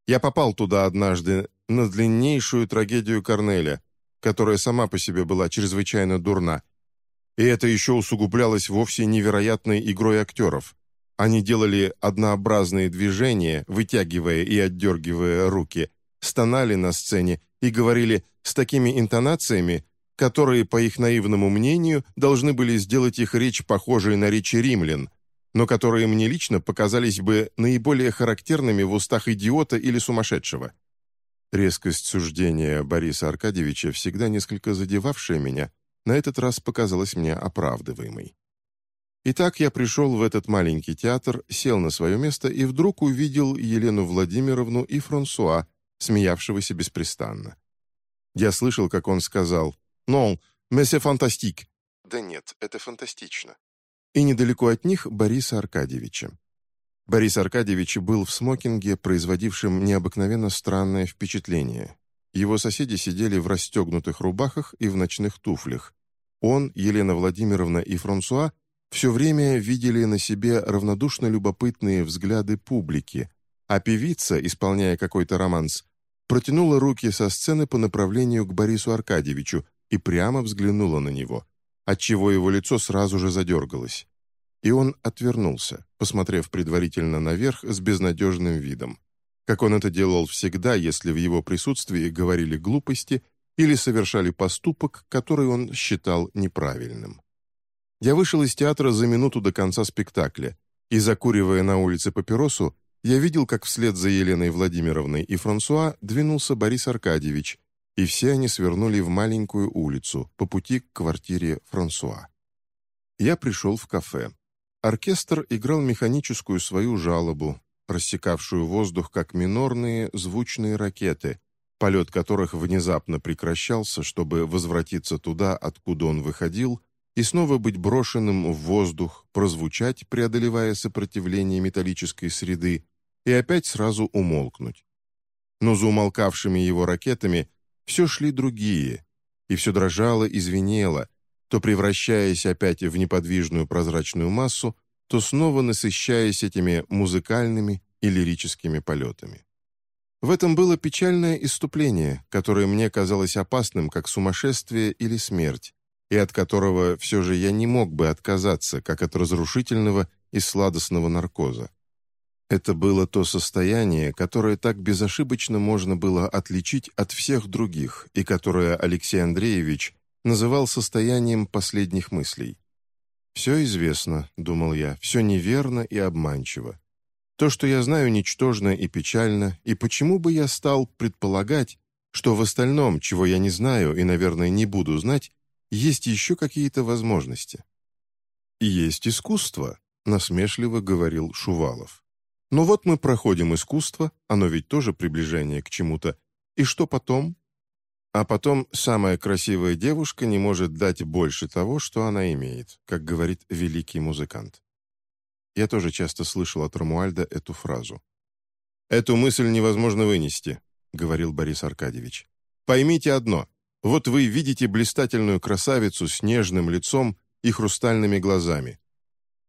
[SPEAKER 1] «Я попал туда однажды на длиннейшую трагедию Корнеля, которая сама по себе была чрезвычайно дурна. И это еще усугублялось вовсе невероятной игрой актеров. Они делали однообразные движения, вытягивая и отдергивая руки, стонали на сцене и говорили с такими интонациями, которые, по их наивному мнению, должны были сделать их речь похожей на речи римлян, но которые мне лично показались бы наиболее характерными в устах идиота или сумасшедшего. Резкость суждения Бориса Аркадьевича, всегда несколько задевавшая меня, на этот раз показалась мне оправдываемой. Итак, я пришел в этот маленький театр, сел на свое место и вдруг увидел Елену Владимировну и Франсуа, смеявшегося беспрестанно. Я слышал, как он сказал «Non, mais fantastique». «Да нет, это фантастично». И недалеко от них Бориса Аркадьевича. Борис Аркадьевич был в смокинге, производившем необыкновенно странное впечатление. Его соседи сидели в расстегнутых рубахах и в ночных туфлях. Он, Елена Владимировна и Франсуа все время видели на себе равнодушно любопытные взгляды публики, а певица, исполняя какой-то романс, протянула руки со сцены по направлению к Борису Аркадьевичу и прямо взглянула на него, отчего его лицо сразу же задергалось и он отвернулся, посмотрев предварительно наверх с безнадежным видом, как он это делал всегда, если в его присутствии говорили глупости или совершали поступок, который он считал неправильным. Я вышел из театра за минуту до конца спектакля, и, закуривая на улице папиросу, я видел, как вслед за Еленой Владимировной и Франсуа двинулся Борис Аркадьевич, и все они свернули в маленькую улицу по пути к квартире Франсуа. Я пришел в кафе. Оркестр играл механическую свою жалобу, рассекавшую воздух как минорные звучные ракеты, полет которых внезапно прекращался, чтобы возвратиться туда, откуда он выходил, и снова быть брошенным в воздух, прозвучать, преодолевая сопротивление металлической среды, и опять сразу умолкнуть. Но за умолкавшими его ракетами все шли другие, и все дрожало и звенело, то превращаясь опять в неподвижную прозрачную массу, то снова насыщаясь этими музыкальными и лирическими полетами. В этом было печальное иступление, которое мне казалось опасным, как сумасшествие или смерть, и от которого все же я не мог бы отказаться, как от разрушительного и сладостного наркоза. Это было то состояние, которое так безошибочно можно было отличить от всех других и которое Алексей Андреевич называл состоянием последних мыслей. «Все известно», — думал я, — «все неверно и обманчиво. То, что я знаю, ничтожно и печально, и почему бы я стал предполагать, что в остальном, чего я не знаю и, наверное, не буду знать, есть еще какие-то возможности?» «Есть искусство», — насмешливо говорил Шувалов. «Но вот мы проходим искусство, оно ведь тоже приближение к чему-то, и что потом?» А потом самая красивая девушка не может дать больше того, что она имеет, как говорит великий музыкант. Я тоже часто слышал от Рамуальда эту фразу. «Эту мысль невозможно вынести», — говорил Борис Аркадьевич. «Поймите одно. Вот вы видите блистательную красавицу с нежным лицом и хрустальными глазами.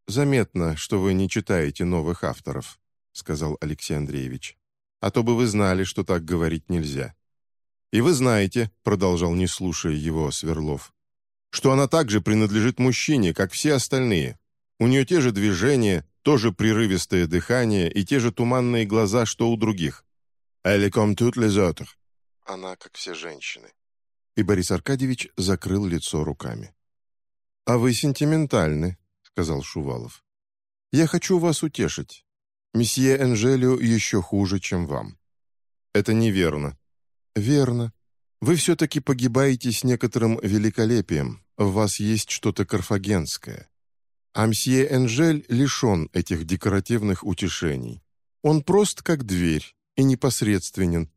[SPEAKER 1] Заметно, что вы не читаете новых авторов», — сказал Алексей Андреевич. «А то бы вы знали, что так говорить нельзя». «И вы знаете», — продолжал, не слушая его, Сверлов, «что она также принадлежит мужчине, как все остальные. У нее те же движения, тоже прерывистое дыхание и те же туманные глаза, что у других. «Elle comme toutes les autres». Она, как все женщины. И Борис Аркадьевич закрыл лицо руками. «А вы сентиментальны», — сказал Шувалов. «Я хочу вас утешить. Месье Энжелю еще хуже, чем вам». «Это неверно», «Верно. Вы все-таки погибаете с некоторым великолепием. В вас есть что-то карфагенское. А мсье Энжель лишен этих декоративных утешений. Он прост, как дверь, и непосредственен,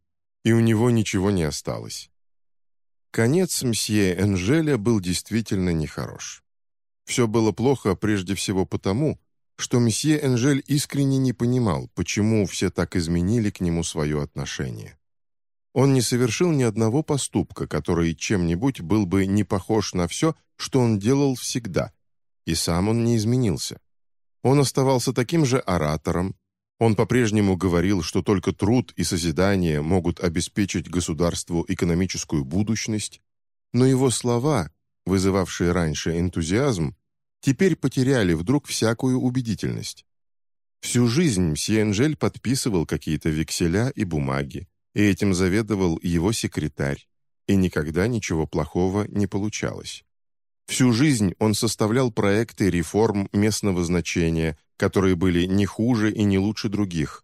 [SPEAKER 1] и у него ничего не осталось». Конец мсье Энжеля был действительно нехорош. Все было плохо прежде всего потому, что мсье Энжель искренне не понимал, почему все так изменили к нему свое отношение. Он не совершил ни одного поступка, который чем-нибудь был бы не похож на все, что он делал всегда, и сам он не изменился. Он оставался таким же оратором, он по-прежнему говорил, что только труд и созидание могут обеспечить государству экономическую будущность, но его слова, вызывавшие раньше энтузиазм, теперь потеряли вдруг всякую убедительность. Всю жизнь мсье Энжель подписывал какие-то векселя и бумаги, и этим заведовал его секретарь, и никогда ничего плохого не получалось. Всю жизнь он составлял проекты реформ местного значения, которые были не хуже и не лучше других.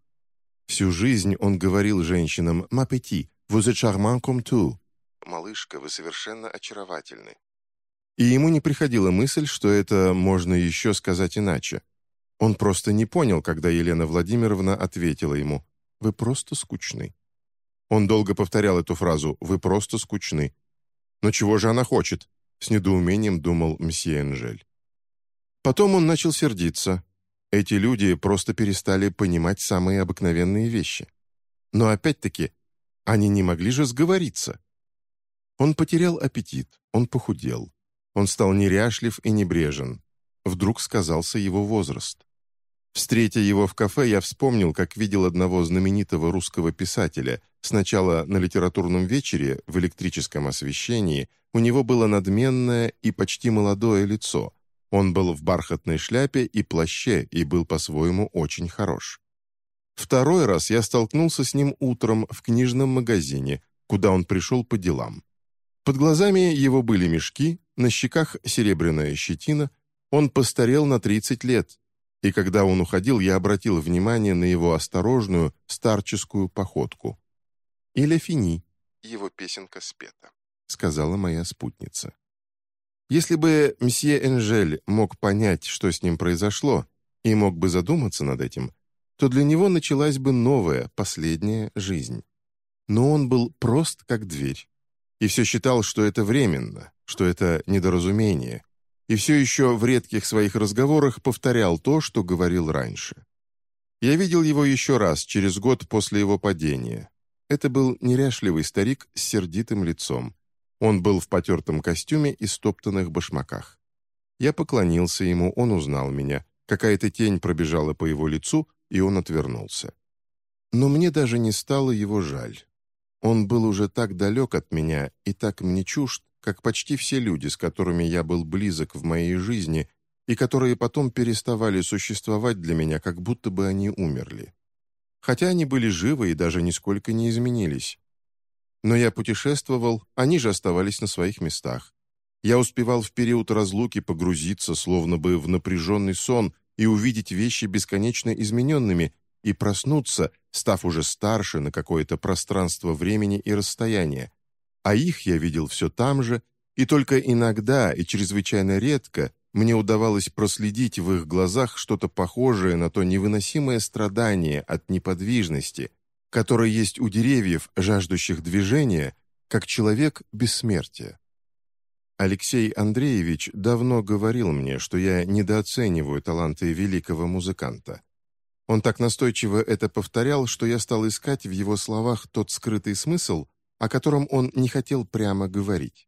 [SPEAKER 1] Всю жизнь он говорил женщинам «Ma petit, vous êtes charmant comme tout» «Малышка, вы совершенно очаровательны». И ему не приходила мысль, что это можно еще сказать иначе. Он просто не понял, когда Елена Владимировна ответила ему «Вы просто скучны». Он долго повторял эту фразу «Вы просто скучны». «Но чего же она хочет?» — с недоумением думал мсье Энжель. Потом он начал сердиться. Эти люди просто перестали понимать самые обыкновенные вещи. Но опять-таки, они не могли же сговориться. Он потерял аппетит, он похудел. Он стал неряшлив и небрежен. Вдруг сказался его возраст. Встретя его в кафе, я вспомнил, как видел одного знаменитого русского писателя. Сначала на литературном вечере, в электрическом освещении, у него было надменное и почти молодое лицо. Он был в бархатной шляпе и плаще и был по-своему очень хорош. Второй раз я столкнулся с ним утром в книжном магазине, куда он пришел по делам. Под глазами его были мешки, на щеках серебряная щетина, он постарел на 30 лет, и когда он уходил, я обратил внимание на его осторожную старческую походку. «Или фини», его песенка спета, сказала моя спутница. Если бы мсье Энжель мог понять, что с ним произошло, и мог бы задуматься над этим, то для него началась бы новая, последняя жизнь. Но он был прост, как дверь, и все считал, что это временно, что это недоразумение, и все еще в редких своих разговорах повторял то, что говорил раньше. Я видел его еще раз, через год после его падения. Это был неряшливый старик с сердитым лицом. Он был в потертом костюме и стоптанных башмаках. Я поклонился ему, он узнал меня. Какая-то тень пробежала по его лицу, и он отвернулся. Но мне даже не стало его жаль. Он был уже так далек от меня и так мне чужд, как почти все люди, с которыми я был близок в моей жизни, и которые потом переставали существовать для меня, как будто бы они умерли. Хотя они были живы и даже нисколько не изменились. Но я путешествовал, они же оставались на своих местах. Я успевал в период разлуки погрузиться, словно бы в напряженный сон, и увидеть вещи бесконечно измененными, и проснуться, став уже старше на какое-то пространство времени и расстояния. А их я видел все там же, и только иногда и чрезвычайно редко мне удавалось проследить в их глазах что-то похожее на то невыносимое страдание от неподвижности, которое есть у деревьев, жаждущих движения, как человек бессмертия. Алексей Андреевич давно говорил мне, что я недооцениваю таланты великого музыканта. Он так настойчиво это повторял, что я стал искать в его словах тот скрытый смысл, о котором он не хотел прямо говорить.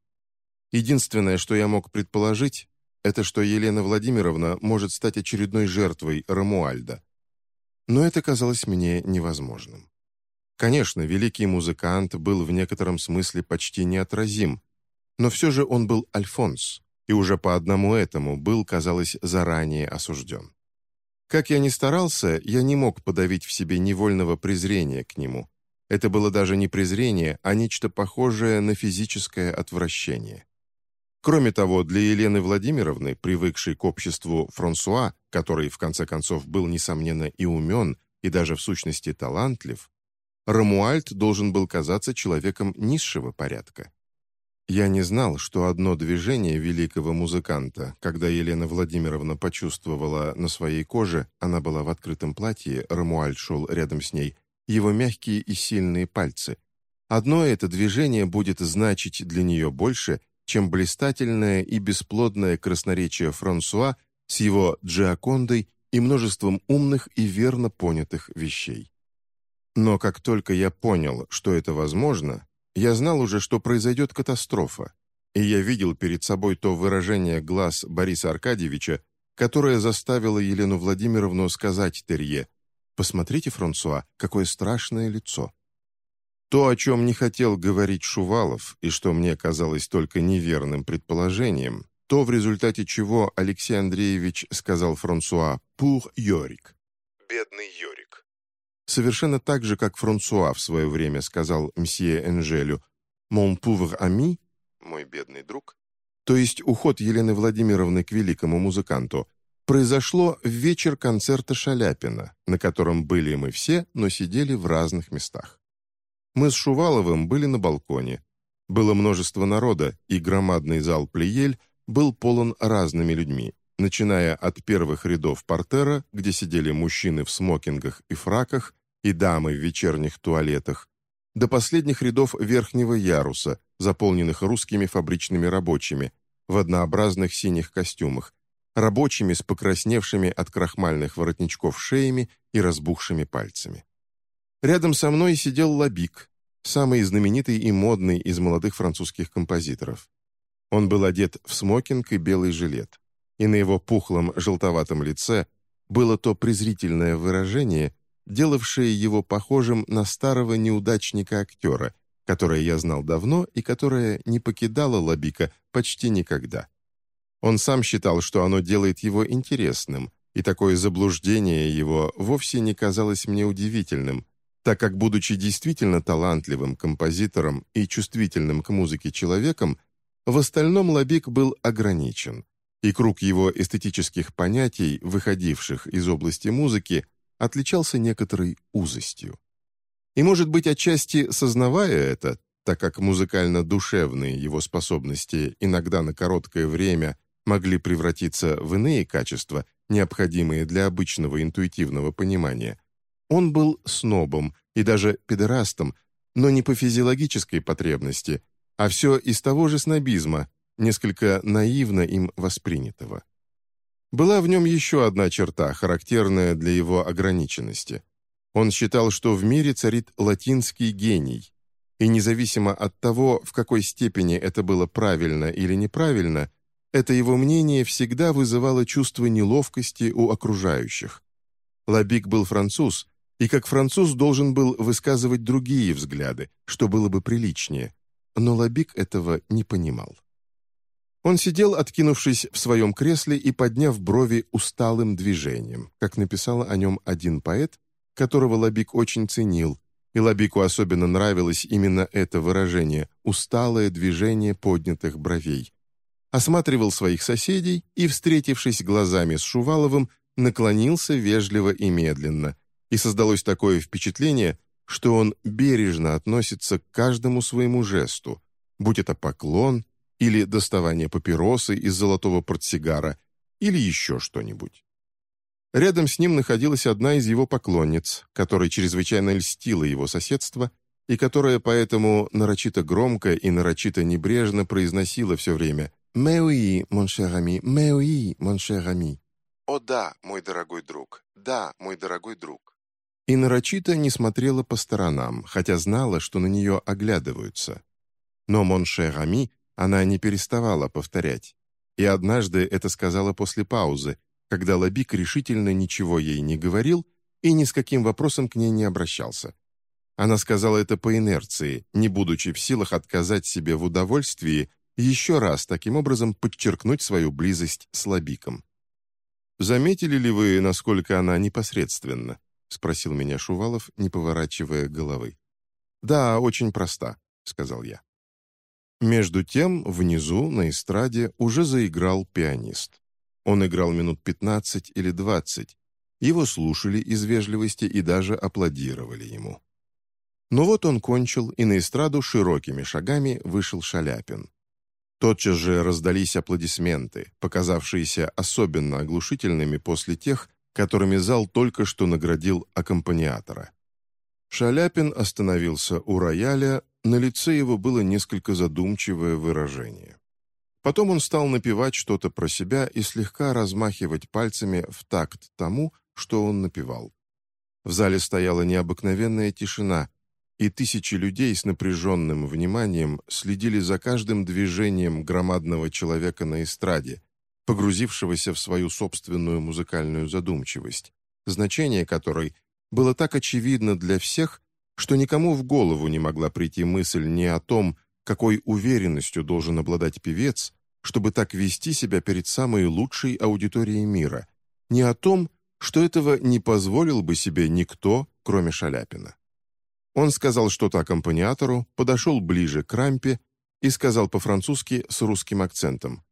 [SPEAKER 1] Единственное, что я мог предположить, это что Елена Владимировна может стать очередной жертвой Рамуальда. Но это казалось мне невозможным. Конечно, великий музыкант был в некотором смысле почти неотразим, но все же он был Альфонс, и уже по одному этому был, казалось, заранее осужден. Как я ни старался, я не мог подавить в себе невольного презрения к нему. Это было даже не презрение, а нечто похожее на физическое отвращение. Кроме того, для Елены Владимировны, привыкшей к обществу Франсуа, который, в конце концов, был, несомненно, и умен, и даже в сущности талантлив, Рамуальд должен был казаться человеком низшего порядка. Я не знал, что одно движение великого музыканта, когда Елена Владимировна почувствовала на своей коже, она была в открытом платье, Рамуальд шел рядом с ней, его мягкие и сильные пальцы. Одно это движение будет значить для нее больше, чем блистательное и бесплодное красноречие Франсуа с его Джиакондой и множеством умных и верно понятых вещей. Но как только я понял, что это возможно, я знал уже, что произойдет катастрофа, и я видел перед собой то выражение глаз Бориса Аркадьевича, которое заставило Елену Владимировну сказать Терье «Посмотрите, Франсуа, какое страшное лицо». То, о чем не хотел говорить Шувалов, и что мне казалось только неверным предположением, то, в результате чего Алексей Андреевич сказал Франсуа «Пур Йорик» — «Бедный Йорик» совершенно так же, как Франсуа в свое время сказал мсье Энжелю «Mon pauvre ami» — «мой бедный друг», то есть уход Елены Владимировны к великому музыканту, произошло в вечер концерта Шаляпина, на котором были мы все, но сидели в разных местах. Мы с Шуваловым были на балконе. Было множество народа, и громадный зал Плиель был полон разными людьми, начиная от первых рядов портера, где сидели мужчины в смокингах и фраках, и дамы в вечерних туалетах, до последних рядов верхнего яруса, заполненных русскими фабричными рабочими, в однообразных синих костюмах, рабочими с покрасневшими от крахмальных воротничков шеями и разбухшими пальцами. Рядом со мной сидел Лабик, самый знаменитый и модный из молодых французских композиторов. Он был одет в смокинг и белый жилет, и на его пухлом желтоватом лице было то презрительное выражение, делавшее его похожим на старого неудачника-актера, которое я знал давно и которое не покидало Лабика почти никогда. Он сам считал, что оно делает его интересным, и такое заблуждение его вовсе не казалось мне удивительным, так как, будучи действительно талантливым композитором и чувствительным к музыке человеком, в остальном Лабик был ограничен, и круг его эстетических понятий, выходивших из области музыки, отличался некоторой узостью. И, может быть, отчасти сознавая это, так как музыкально-душевные его способности иногда на короткое время могли превратиться в иные качества, необходимые для обычного интуитивного понимания, он был снобом и даже педерастом, но не по физиологической потребности, а все из того же снобизма, несколько наивно им воспринятого. Была в нем еще одна черта, характерная для его ограниченности. Он считал, что в мире царит латинский гений, и независимо от того, в какой степени это было правильно или неправильно, это его мнение всегда вызывало чувство неловкости у окружающих. Лабик был француз, и как француз должен был высказывать другие взгляды, что было бы приличнее, но Лабик этого не понимал. Он сидел, откинувшись в своем кресле и подняв брови усталым движением, как написал о нем один поэт, которого Лабик очень ценил, и Лабику особенно нравилось именно это выражение «усталое движение поднятых бровей». Осматривал своих соседей и, встретившись глазами с Шуваловым, наклонился вежливо и медленно, и создалось такое впечатление, что он бережно относится к каждому своему жесту, будь это поклон или доставание папиросы из золотого портсигара или еще что-нибудь. Рядом с ним находилась одна из его поклонниц, которой чрезвычайно льстило его соседство и которая поэтому нарочито громко и нарочито небрежно произносила все время «Мэуи, моншерами, мэуи, моншерами». «О да, мой дорогой друг, да, мой дорогой друг». И нарочито не смотрела по сторонам, хотя знала, что на нее оглядываются. Но моншерами она не переставала повторять. И однажды это сказала после паузы, когда Лабик решительно ничего ей не говорил и ни с каким вопросом к ней не обращался. Она сказала это по инерции, не будучи в силах отказать себе в удовольствии еще раз таким образом подчеркнуть свою близость с Лабиком. «Заметили ли вы, насколько она непосредственна?» — спросил меня Шувалов, не поворачивая головы. «Да, очень проста», — сказал я. Между тем, внизу, на эстраде, уже заиграл пианист. Он играл минут 15 или 20. Его слушали из вежливости и даже аплодировали ему. Но вот он кончил, и на эстраду широкими шагами вышел Шаляпин. Тотчас же раздались аплодисменты, показавшиеся особенно оглушительными после тех, которыми зал только что наградил аккомпаниатора. Шаляпин остановился у рояля, на лице его было несколько задумчивое выражение. Потом он стал напевать что-то про себя и слегка размахивать пальцами в такт тому, что он напевал. В зале стояла необыкновенная тишина, и тысячи людей с напряженным вниманием следили за каждым движением громадного человека на эстраде, погрузившегося в свою собственную музыкальную задумчивость, значение которой было так очевидно для всех, что никому в голову не могла прийти мысль ни о том, какой уверенностью должен обладать певец, чтобы так вести себя перед самой лучшей аудиторией мира, не о том, что этого не позволил бы себе никто, кроме Шаляпина. Он сказал что-то аккомпаниатору, подошел ближе к рампе и сказал по-французски с русским акцентом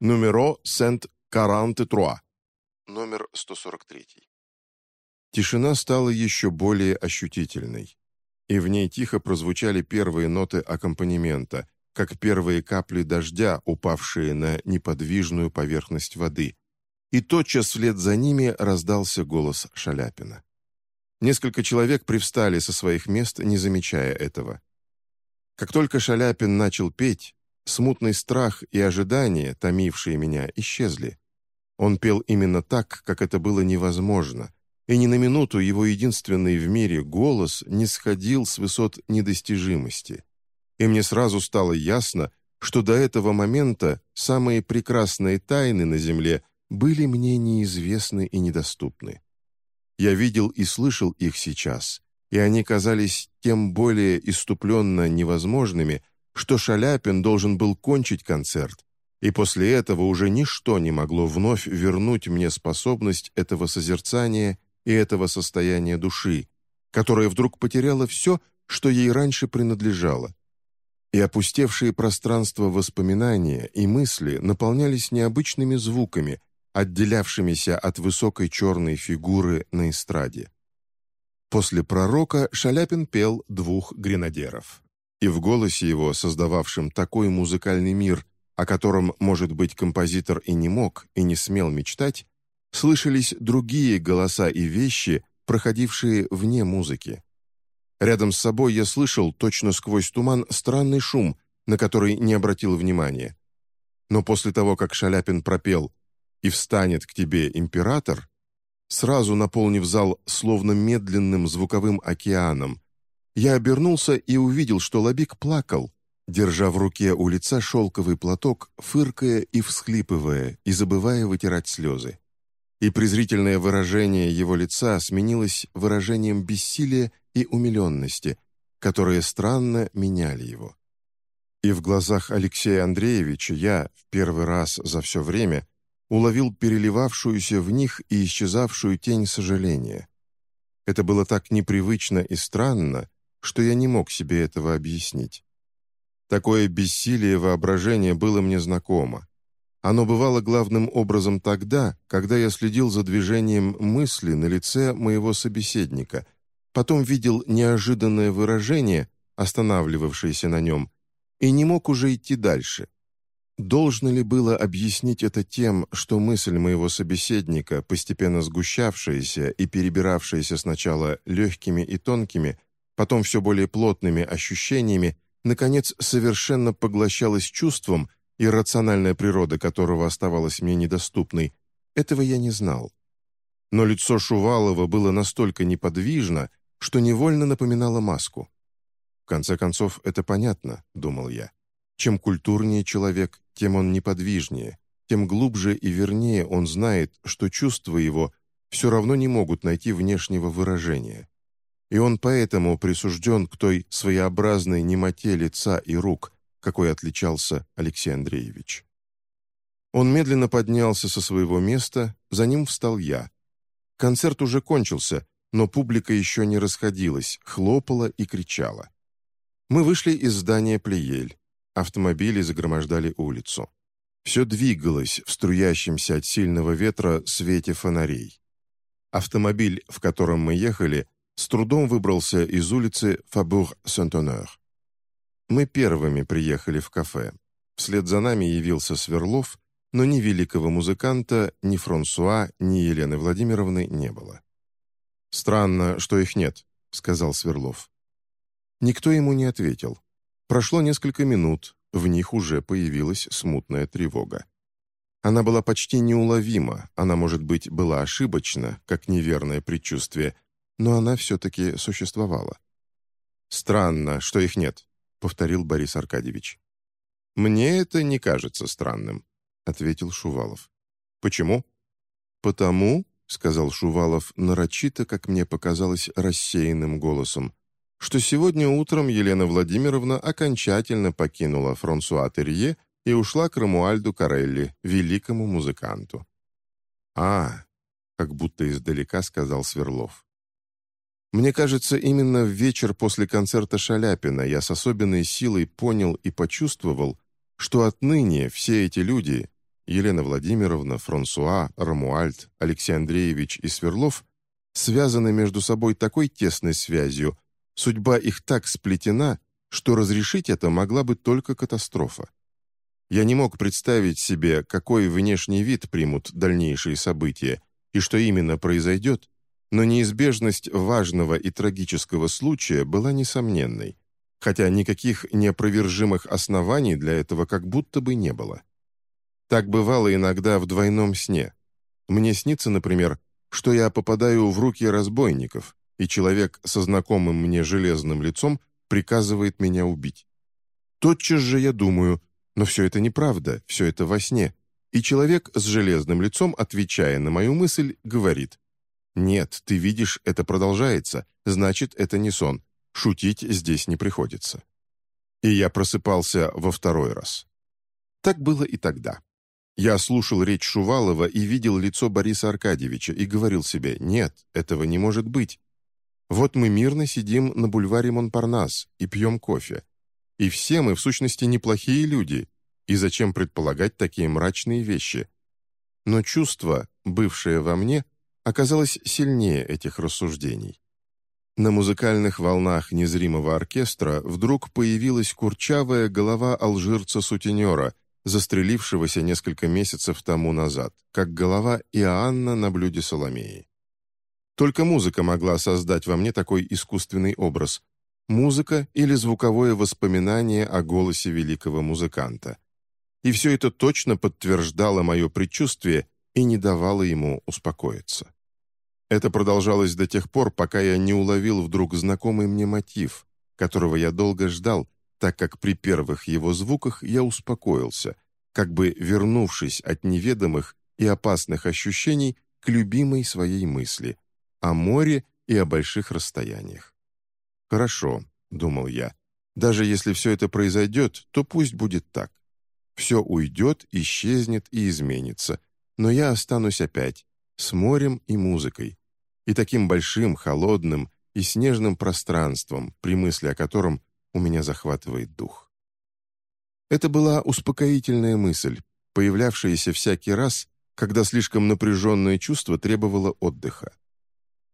[SPEAKER 1] «Нумеро сент каранте труа» номер 143. Тишина стала еще более ощутительной и в ней тихо прозвучали первые ноты аккомпанемента, как первые капли дождя, упавшие на неподвижную поверхность воды. И тотчас вслед за ними раздался голос Шаляпина. Несколько человек привстали со своих мест, не замечая этого. Как только Шаляпин начал петь, смутный страх и ожидание, томившие меня, исчезли. Он пел именно так, как это было невозможно, и ни на минуту его единственный в мире голос не сходил с высот недостижимости. И мне сразу стало ясно, что до этого момента самые прекрасные тайны на земле были мне неизвестны и недоступны. Я видел и слышал их сейчас, и они казались тем более иступленно невозможными, что Шаляпин должен был кончить концерт, и после этого уже ничто не могло вновь вернуть мне способность этого созерцания и этого состояния души, которая вдруг потеряла все, что ей раньше принадлежало. И опустевшие пространства воспоминания и мысли наполнялись необычными звуками, отделявшимися от высокой черной фигуры на эстраде. После пророка Шаляпин пел двух гренадеров. И в голосе его, создававшем такой музыкальный мир, о котором, может быть, композитор и не мог, и не смел мечтать, слышались другие голоса и вещи, проходившие вне музыки. Рядом с собой я слышал, точно сквозь туман, странный шум, на который не обратил внимания. Но после того, как Шаляпин пропел «И встанет к тебе император», сразу наполнив зал словно медленным звуковым океаном, я обернулся и увидел, что Лабик плакал, держа в руке у лица шелковый платок, фыркая и всхлипывая, и забывая вытирать слезы и презрительное выражение его лица сменилось выражением бессилия и умиленности, которые странно меняли его. И в глазах Алексея Андреевича я, в первый раз за все время, уловил переливавшуюся в них и исчезавшую тень сожаления. Это было так непривычно и странно, что я не мог себе этого объяснить. Такое бессилие воображения было мне знакомо. Оно бывало главным образом тогда, когда я следил за движением мысли на лице моего собеседника, потом видел неожиданное выражение, останавливавшееся на нем, и не мог уже идти дальше. Должно ли было объяснить это тем, что мысль моего собеседника, постепенно сгущавшаяся и перебиравшаяся сначала легкими и тонкими, потом все более плотными ощущениями, наконец совершенно поглощалась чувством, иррациональная природа которого оставалась мне недоступной, этого я не знал. Но лицо Шувалова было настолько неподвижно, что невольно напоминало маску. В конце концов, это понятно, думал я. Чем культурнее человек, тем он неподвижнее, тем глубже и вернее он знает, что чувства его все равно не могут найти внешнего выражения. И он поэтому присужден к той своеобразной немоте лица и рук, какой отличался Алексей Андреевич. Он медленно поднялся со своего места, за ним встал я. Концерт уже кончился, но публика еще не расходилась, хлопала и кричала. Мы вышли из здания Плеель. Автомобили загромождали улицу. Все двигалось в струящемся от сильного ветра свете фонарей. Автомобиль, в котором мы ехали, с трудом выбрался из улицы Фабур-Сент-Онер. Мы первыми приехали в кафе. Вслед за нами явился Сверлов, но ни великого музыканта, ни Франсуа, ни Елены Владимировны не было. «Странно, что их нет», — сказал Сверлов. Никто ему не ответил. Прошло несколько минут, в них уже появилась смутная тревога. Она была почти неуловима, она, может быть, была ошибочна, как неверное предчувствие, но она все-таки существовала. «Странно, что их нет», повторил Борис Аркадьевич. «Мне это не кажется странным», — ответил Шувалов. «Почему?» «Потому», — сказал Шувалов нарочито, как мне показалось, рассеянным голосом, что сегодня утром Елена Владимировна окончательно покинула Франсуа Терье и ушла к Рамуальду Карелли, великому музыканту. «А», — как будто издалека сказал Сверлов. Мне кажется, именно в вечер после концерта Шаляпина я с особенной силой понял и почувствовал, что отныне все эти люди, Елена Владимировна, Франсуа, Рамуальд, Алексей Андреевич и Сверлов, связаны между собой такой тесной связью, судьба их так сплетена, что разрешить это могла бы только катастрофа. Я не мог представить себе, какой внешний вид примут дальнейшие события, и что именно произойдет, но неизбежность важного и трагического случая была несомненной, хотя никаких неопровержимых оснований для этого как будто бы не было. Так бывало иногда в двойном сне. Мне снится, например, что я попадаю в руки разбойников, и человек со знакомым мне железным лицом приказывает меня убить. Тотчас же я думаю, но все это неправда, все это во сне, и человек с железным лицом, отвечая на мою мысль, говорит «Нет, ты видишь, это продолжается, значит, это не сон. Шутить здесь не приходится». И я просыпался во второй раз. Так было и тогда. Я слушал речь Шувалова и видел лицо Бориса Аркадьевича и говорил себе «Нет, этого не может быть». Вот мы мирно сидим на бульваре Монпарнас и пьем кофе. И все мы, в сущности, неплохие люди. И зачем предполагать такие мрачные вещи? Но чувство, бывшее во мне, оказалась сильнее этих рассуждений. На музыкальных волнах незримого оркестра вдруг появилась курчавая голова алжирца-сутенера, застрелившегося несколько месяцев тому назад, как голова Иоанна на блюде Соломеи. Только музыка могла создать во мне такой искусственный образ. Музыка или звуковое воспоминание о голосе великого музыканта. И все это точно подтверждало мое предчувствие и не давало ему успокоиться. Это продолжалось до тех пор, пока я не уловил вдруг знакомый мне мотив, которого я долго ждал, так как при первых его звуках я успокоился, как бы вернувшись от неведомых и опасных ощущений к любимой своей мысли о море и о больших расстояниях. «Хорошо», — думал я, Даже если все это произойдет, то пусть будет так. Все уйдет, исчезнет и изменится, но я останусь опять, с морем и музыкой, и таким большим, холодным и снежным пространством, при мысли о котором у меня захватывает дух. Это была успокоительная мысль, появлявшаяся всякий раз, когда слишком напряженное чувство требовало отдыха.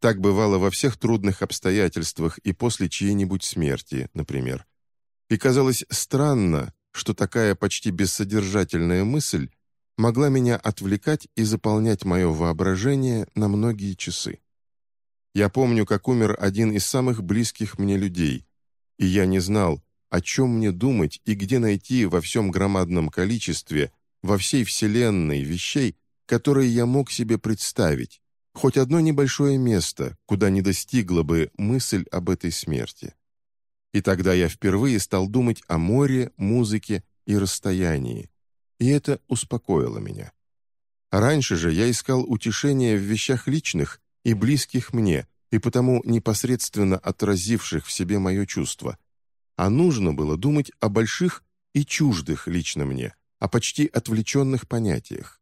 [SPEAKER 1] Так бывало во всех трудных обстоятельствах и после чьей-нибудь смерти, например. И казалось странно, что такая почти бессодержательная мысль могла меня отвлекать и заполнять мое воображение на многие часы. Я помню, как умер один из самых близких мне людей, и я не знал, о чем мне думать и где найти во всем громадном количестве, во всей вселенной вещей, которые я мог себе представить, хоть одно небольшое место, куда не достигла бы мысль об этой смерти. И тогда я впервые стал думать о море, музыке и расстоянии, и это успокоило меня. Раньше же я искал утешения в вещах личных и близких мне, и потому непосредственно отразивших в себе мое чувство. А нужно было думать о больших и чуждых лично мне, о почти отвлеченных понятиях.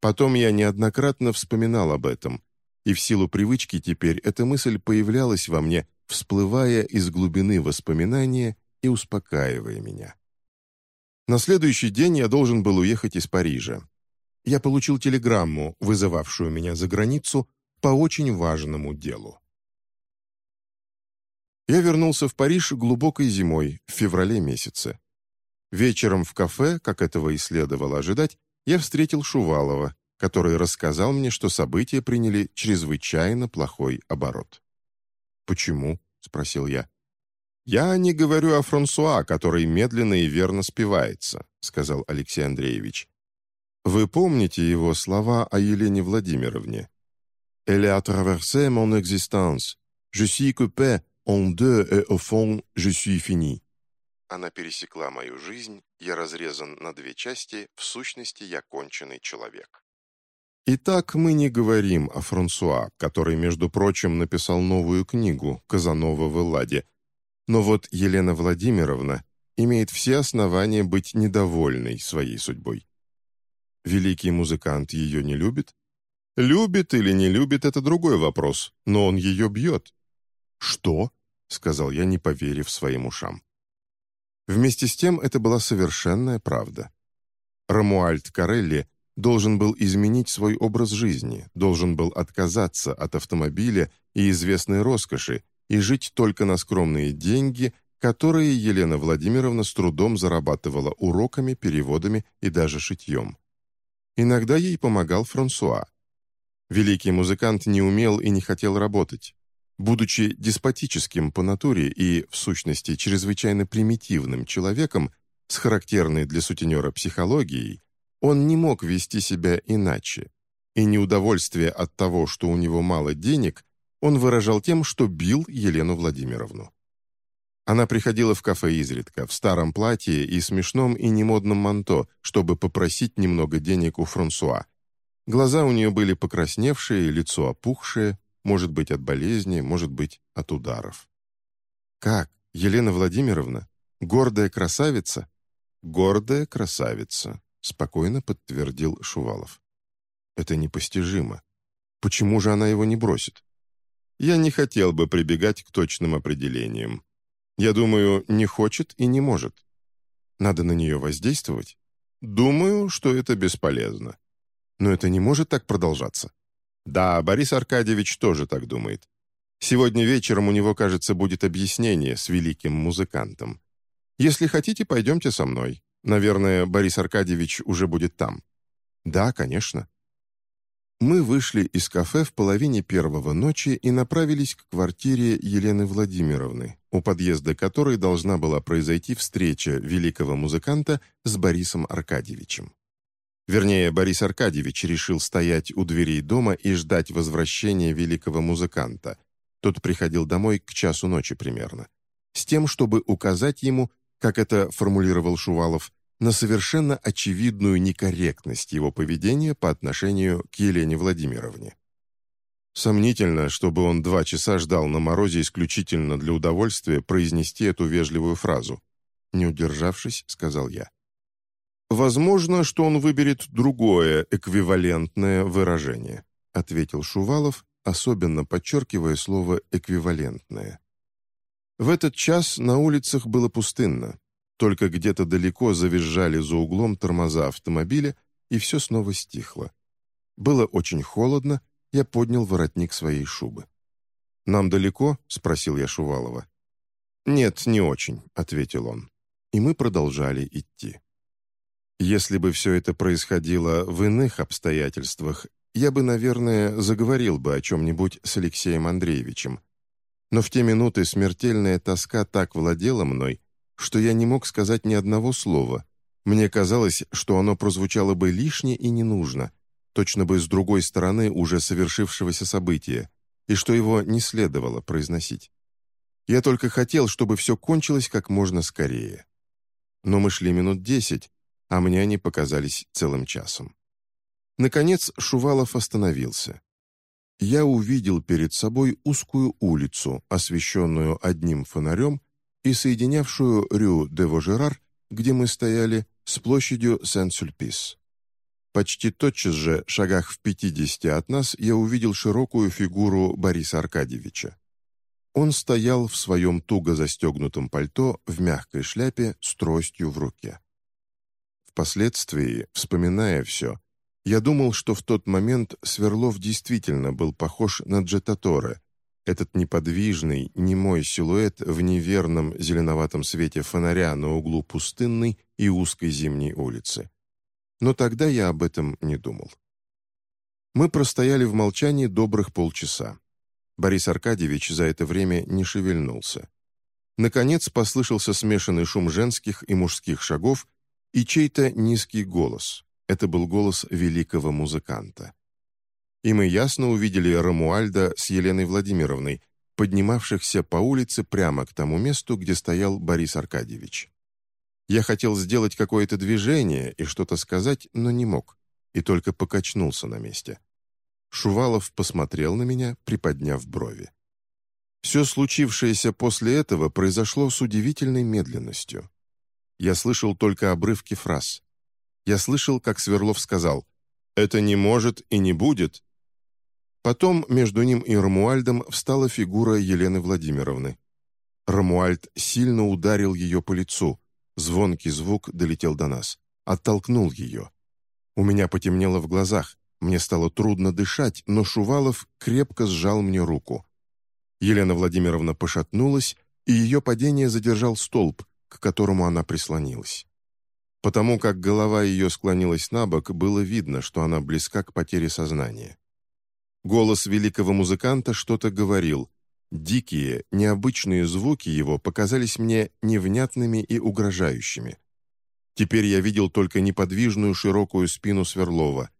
[SPEAKER 1] Потом я неоднократно вспоминал об этом, и в силу привычки теперь эта мысль появлялась во мне, всплывая из глубины воспоминания и успокаивая меня. На следующий день я должен был уехать из Парижа. Я получил телеграмму, вызывавшую меня за границу, по очень важному делу. Я вернулся в Париж глубокой зимой, в феврале месяце. Вечером в кафе, как этого и следовало ожидать, я встретил Шувалова, который рассказал мне, что события приняли чрезвычайно плохой оборот. «Почему?» — спросил я. «Я не говорю о Франсуа, который медленно и верно спивается», — сказал Алексей Андреевич. «Вы помните его слова о Елене Владимировне? Elle a traversé mon existence. Je suis coupé en deux et au fond, je suis fini». Она пересекла мою жизнь, я разрезан на две части, в сущности, я конченый человек. Итак, мы не говорим о Франсуа, который, между прочим, написал новую книгу «Казанова в Элладе». Но вот Елена Владимировна имеет все основания быть недовольной своей судьбой. Великий музыкант ее не любит, Любит или не любит – это другой вопрос, но он ее бьет. «Что?» – сказал я, не поверив своим ушам. Вместе с тем это была совершенная правда. Рамуальд Карелли должен был изменить свой образ жизни, должен был отказаться от автомобиля и известной роскоши и жить только на скромные деньги, которые Елена Владимировна с трудом зарабатывала уроками, переводами и даже шитьем. Иногда ей помогал Франсуа. Великий музыкант не умел и не хотел работать. Будучи деспотическим по натуре и, в сущности, чрезвычайно примитивным человеком с характерной для сутенера психологией, он не мог вести себя иначе. И неудовольствие от того, что у него мало денег, он выражал тем, что бил Елену Владимировну. Она приходила в кафе изредка, в старом платье и смешном и немодном манто, чтобы попросить немного денег у Франсуа, Глаза у нее были покрасневшие, лицо опухшее, может быть, от болезни, может быть, от ударов. «Как? Елена Владимировна? Гордая красавица?» «Гордая красавица», — спокойно подтвердил Шувалов. «Это непостижимо. Почему же она его не бросит?» «Я не хотел бы прибегать к точным определениям. Я думаю, не хочет и не может. Надо на нее воздействовать? Думаю, что это бесполезно. Но это не может так продолжаться. Да, Борис Аркадьевич тоже так думает. Сегодня вечером у него, кажется, будет объяснение с великим музыкантом. Если хотите, пойдемте со мной. Наверное, Борис Аркадьевич уже будет там. Да, конечно. Мы вышли из кафе в половине первого ночи и направились к квартире Елены Владимировны, у подъезда которой должна была произойти встреча великого музыканта с Борисом Аркадьевичем. Вернее, Борис Аркадьевич решил стоять у дверей дома и ждать возвращения великого музыканта. Тот приходил домой к часу ночи примерно. С тем, чтобы указать ему, как это формулировал Шувалов, на совершенно очевидную некорректность его поведения по отношению к Елене Владимировне. Сомнительно, чтобы он два часа ждал на морозе исключительно для удовольствия произнести эту вежливую фразу. Не удержавшись, сказал я. «Возможно, что он выберет другое эквивалентное выражение», ответил Шувалов, особенно подчеркивая слово «эквивалентное». В этот час на улицах было пустынно. Только где-то далеко завизжали за углом тормоза автомобиля, и все снова стихло. Было очень холодно, я поднял воротник своей шубы. «Нам далеко?» — спросил я Шувалова. «Нет, не очень», — ответил он. И мы продолжали идти. Если бы все это происходило в иных обстоятельствах, я бы, наверное, заговорил бы о чем-нибудь с Алексеем Андреевичем. Но в те минуты смертельная тоска так владела мной, что я не мог сказать ни одного слова. Мне казалось, что оно прозвучало бы лишне и не нужно, точно бы с другой стороны уже совершившегося события, и что его не следовало произносить. Я только хотел, чтобы все кончилось как можно скорее. Но мы шли минут десять, а мне они показались целым часом. Наконец Шувалов остановился. Я увидел перед собой узкую улицу, освещенную одним фонарем и соединявшую Рю де Вожерар, где мы стояли, с площадью Сен-Сюльпис. Почти тотчас же, шагах в пятидесяти от нас, я увидел широкую фигуру Бориса Аркадьевича. Он стоял в своем туго застегнутом пальто в мягкой шляпе с тростью в руке. Впоследствии, вспоминая все, я думал, что в тот момент Сверлов действительно был похож на Джетаторе, этот неподвижный, немой силуэт в неверном зеленоватом свете фонаря на углу пустынной и узкой зимней улицы. Но тогда я об этом не думал. Мы простояли в молчании добрых полчаса. Борис Аркадьевич за это время не шевельнулся. Наконец послышался смешанный шум женских и мужских шагов и чей-то низкий голос. Это был голос великого музыканта. И мы ясно увидели Рамуальда с Еленой Владимировной, поднимавшихся по улице прямо к тому месту, где стоял Борис Аркадьевич. Я хотел сделать какое-то движение и что-то сказать, но не мог, и только покачнулся на месте. Шувалов посмотрел на меня, приподняв брови. Все случившееся после этого произошло с удивительной медленностью. Я слышал только обрывки фраз. Я слышал, как Сверлов сказал «Это не может и не будет». Потом между ним и Рамуальдом встала фигура Елены Владимировны. Рамуальд сильно ударил ее по лицу, Звонкий звук долетел до нас. Оттолкнул ее. У меня потемнело в глазах. Мне стало трудно дышать, но Шувалов крепко сжал мне руку. Елена Владимировна пошатнулась, и ее падение задержал столб, к которому она прислонилась. Потому как голова ее склонилась на бок, было видно, что она близка к потере сознания. Голос великого музыканта что-то говорил, Дикие, необычные звуки его показались мне невнятными и угрожающими. Теперь я видел только неподвижную широкую спину Сверлова.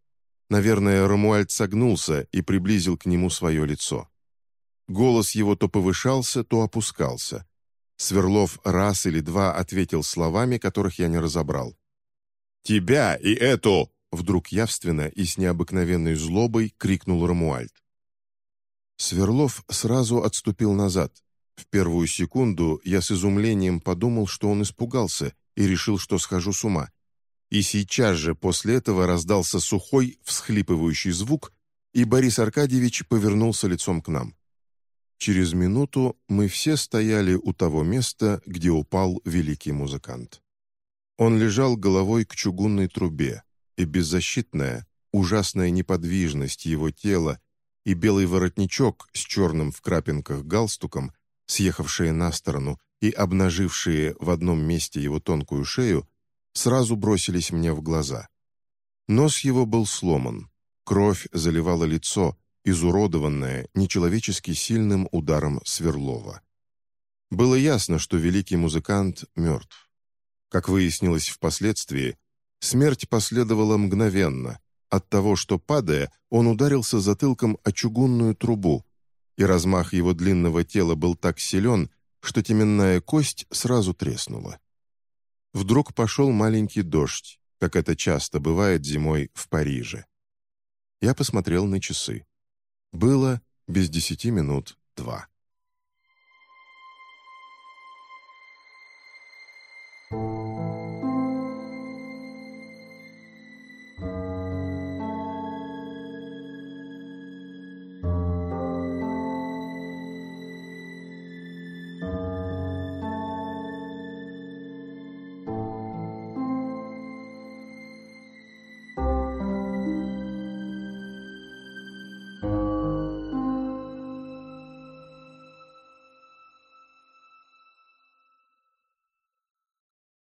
[SPEAKER 1] Наверное, Рамуальд согнулся и приблизил к нему свое лицо. Голос его то повышался, то опускался. Сверлов раз или два ответил словами, которых я не разобрал. «Тебя и эту!» Вдруг явственно и с необыкновенной злобой крикнул Рамуальд. Сверлов сразу отступил назад. В первую секунду я с изумлением подумал, что он испугался и решил, что схожу с ума. И сейчас же после этого раздался сухой, всхлипывающий звук, и Борис Аркадьевич повернулся лицом к нам. Через минуту мы все стояли у того места, где упал великий музыкант. Он лежал головой к чугунной трубе, и беззащитная, ужасная неподвижность его тела и белый воротничок с черным в крапинках галстуком, съехавшие на сторону и обнажившие в одном месте его тонкую шею, сразу бросились мне в глаза. Нос его был сломан, кровь заливала лицо, изуродованное нечеловечески сильным ударом Сверлова. Было ясно, что великий музыкант мертв. Как выяснилось впоследствии, смерть последовала мгновенно, от того, что, падая, он ударился затылком о чугунную трубу, и размах его длинного тела был так силен, что теменная кость сразу треснула. Вдруг пошел маленький дождь, как это часто бывает зимой в Париже. Я посмотрел на часы. Было без десяти минут два.
[SPEAKER 3] Thank you.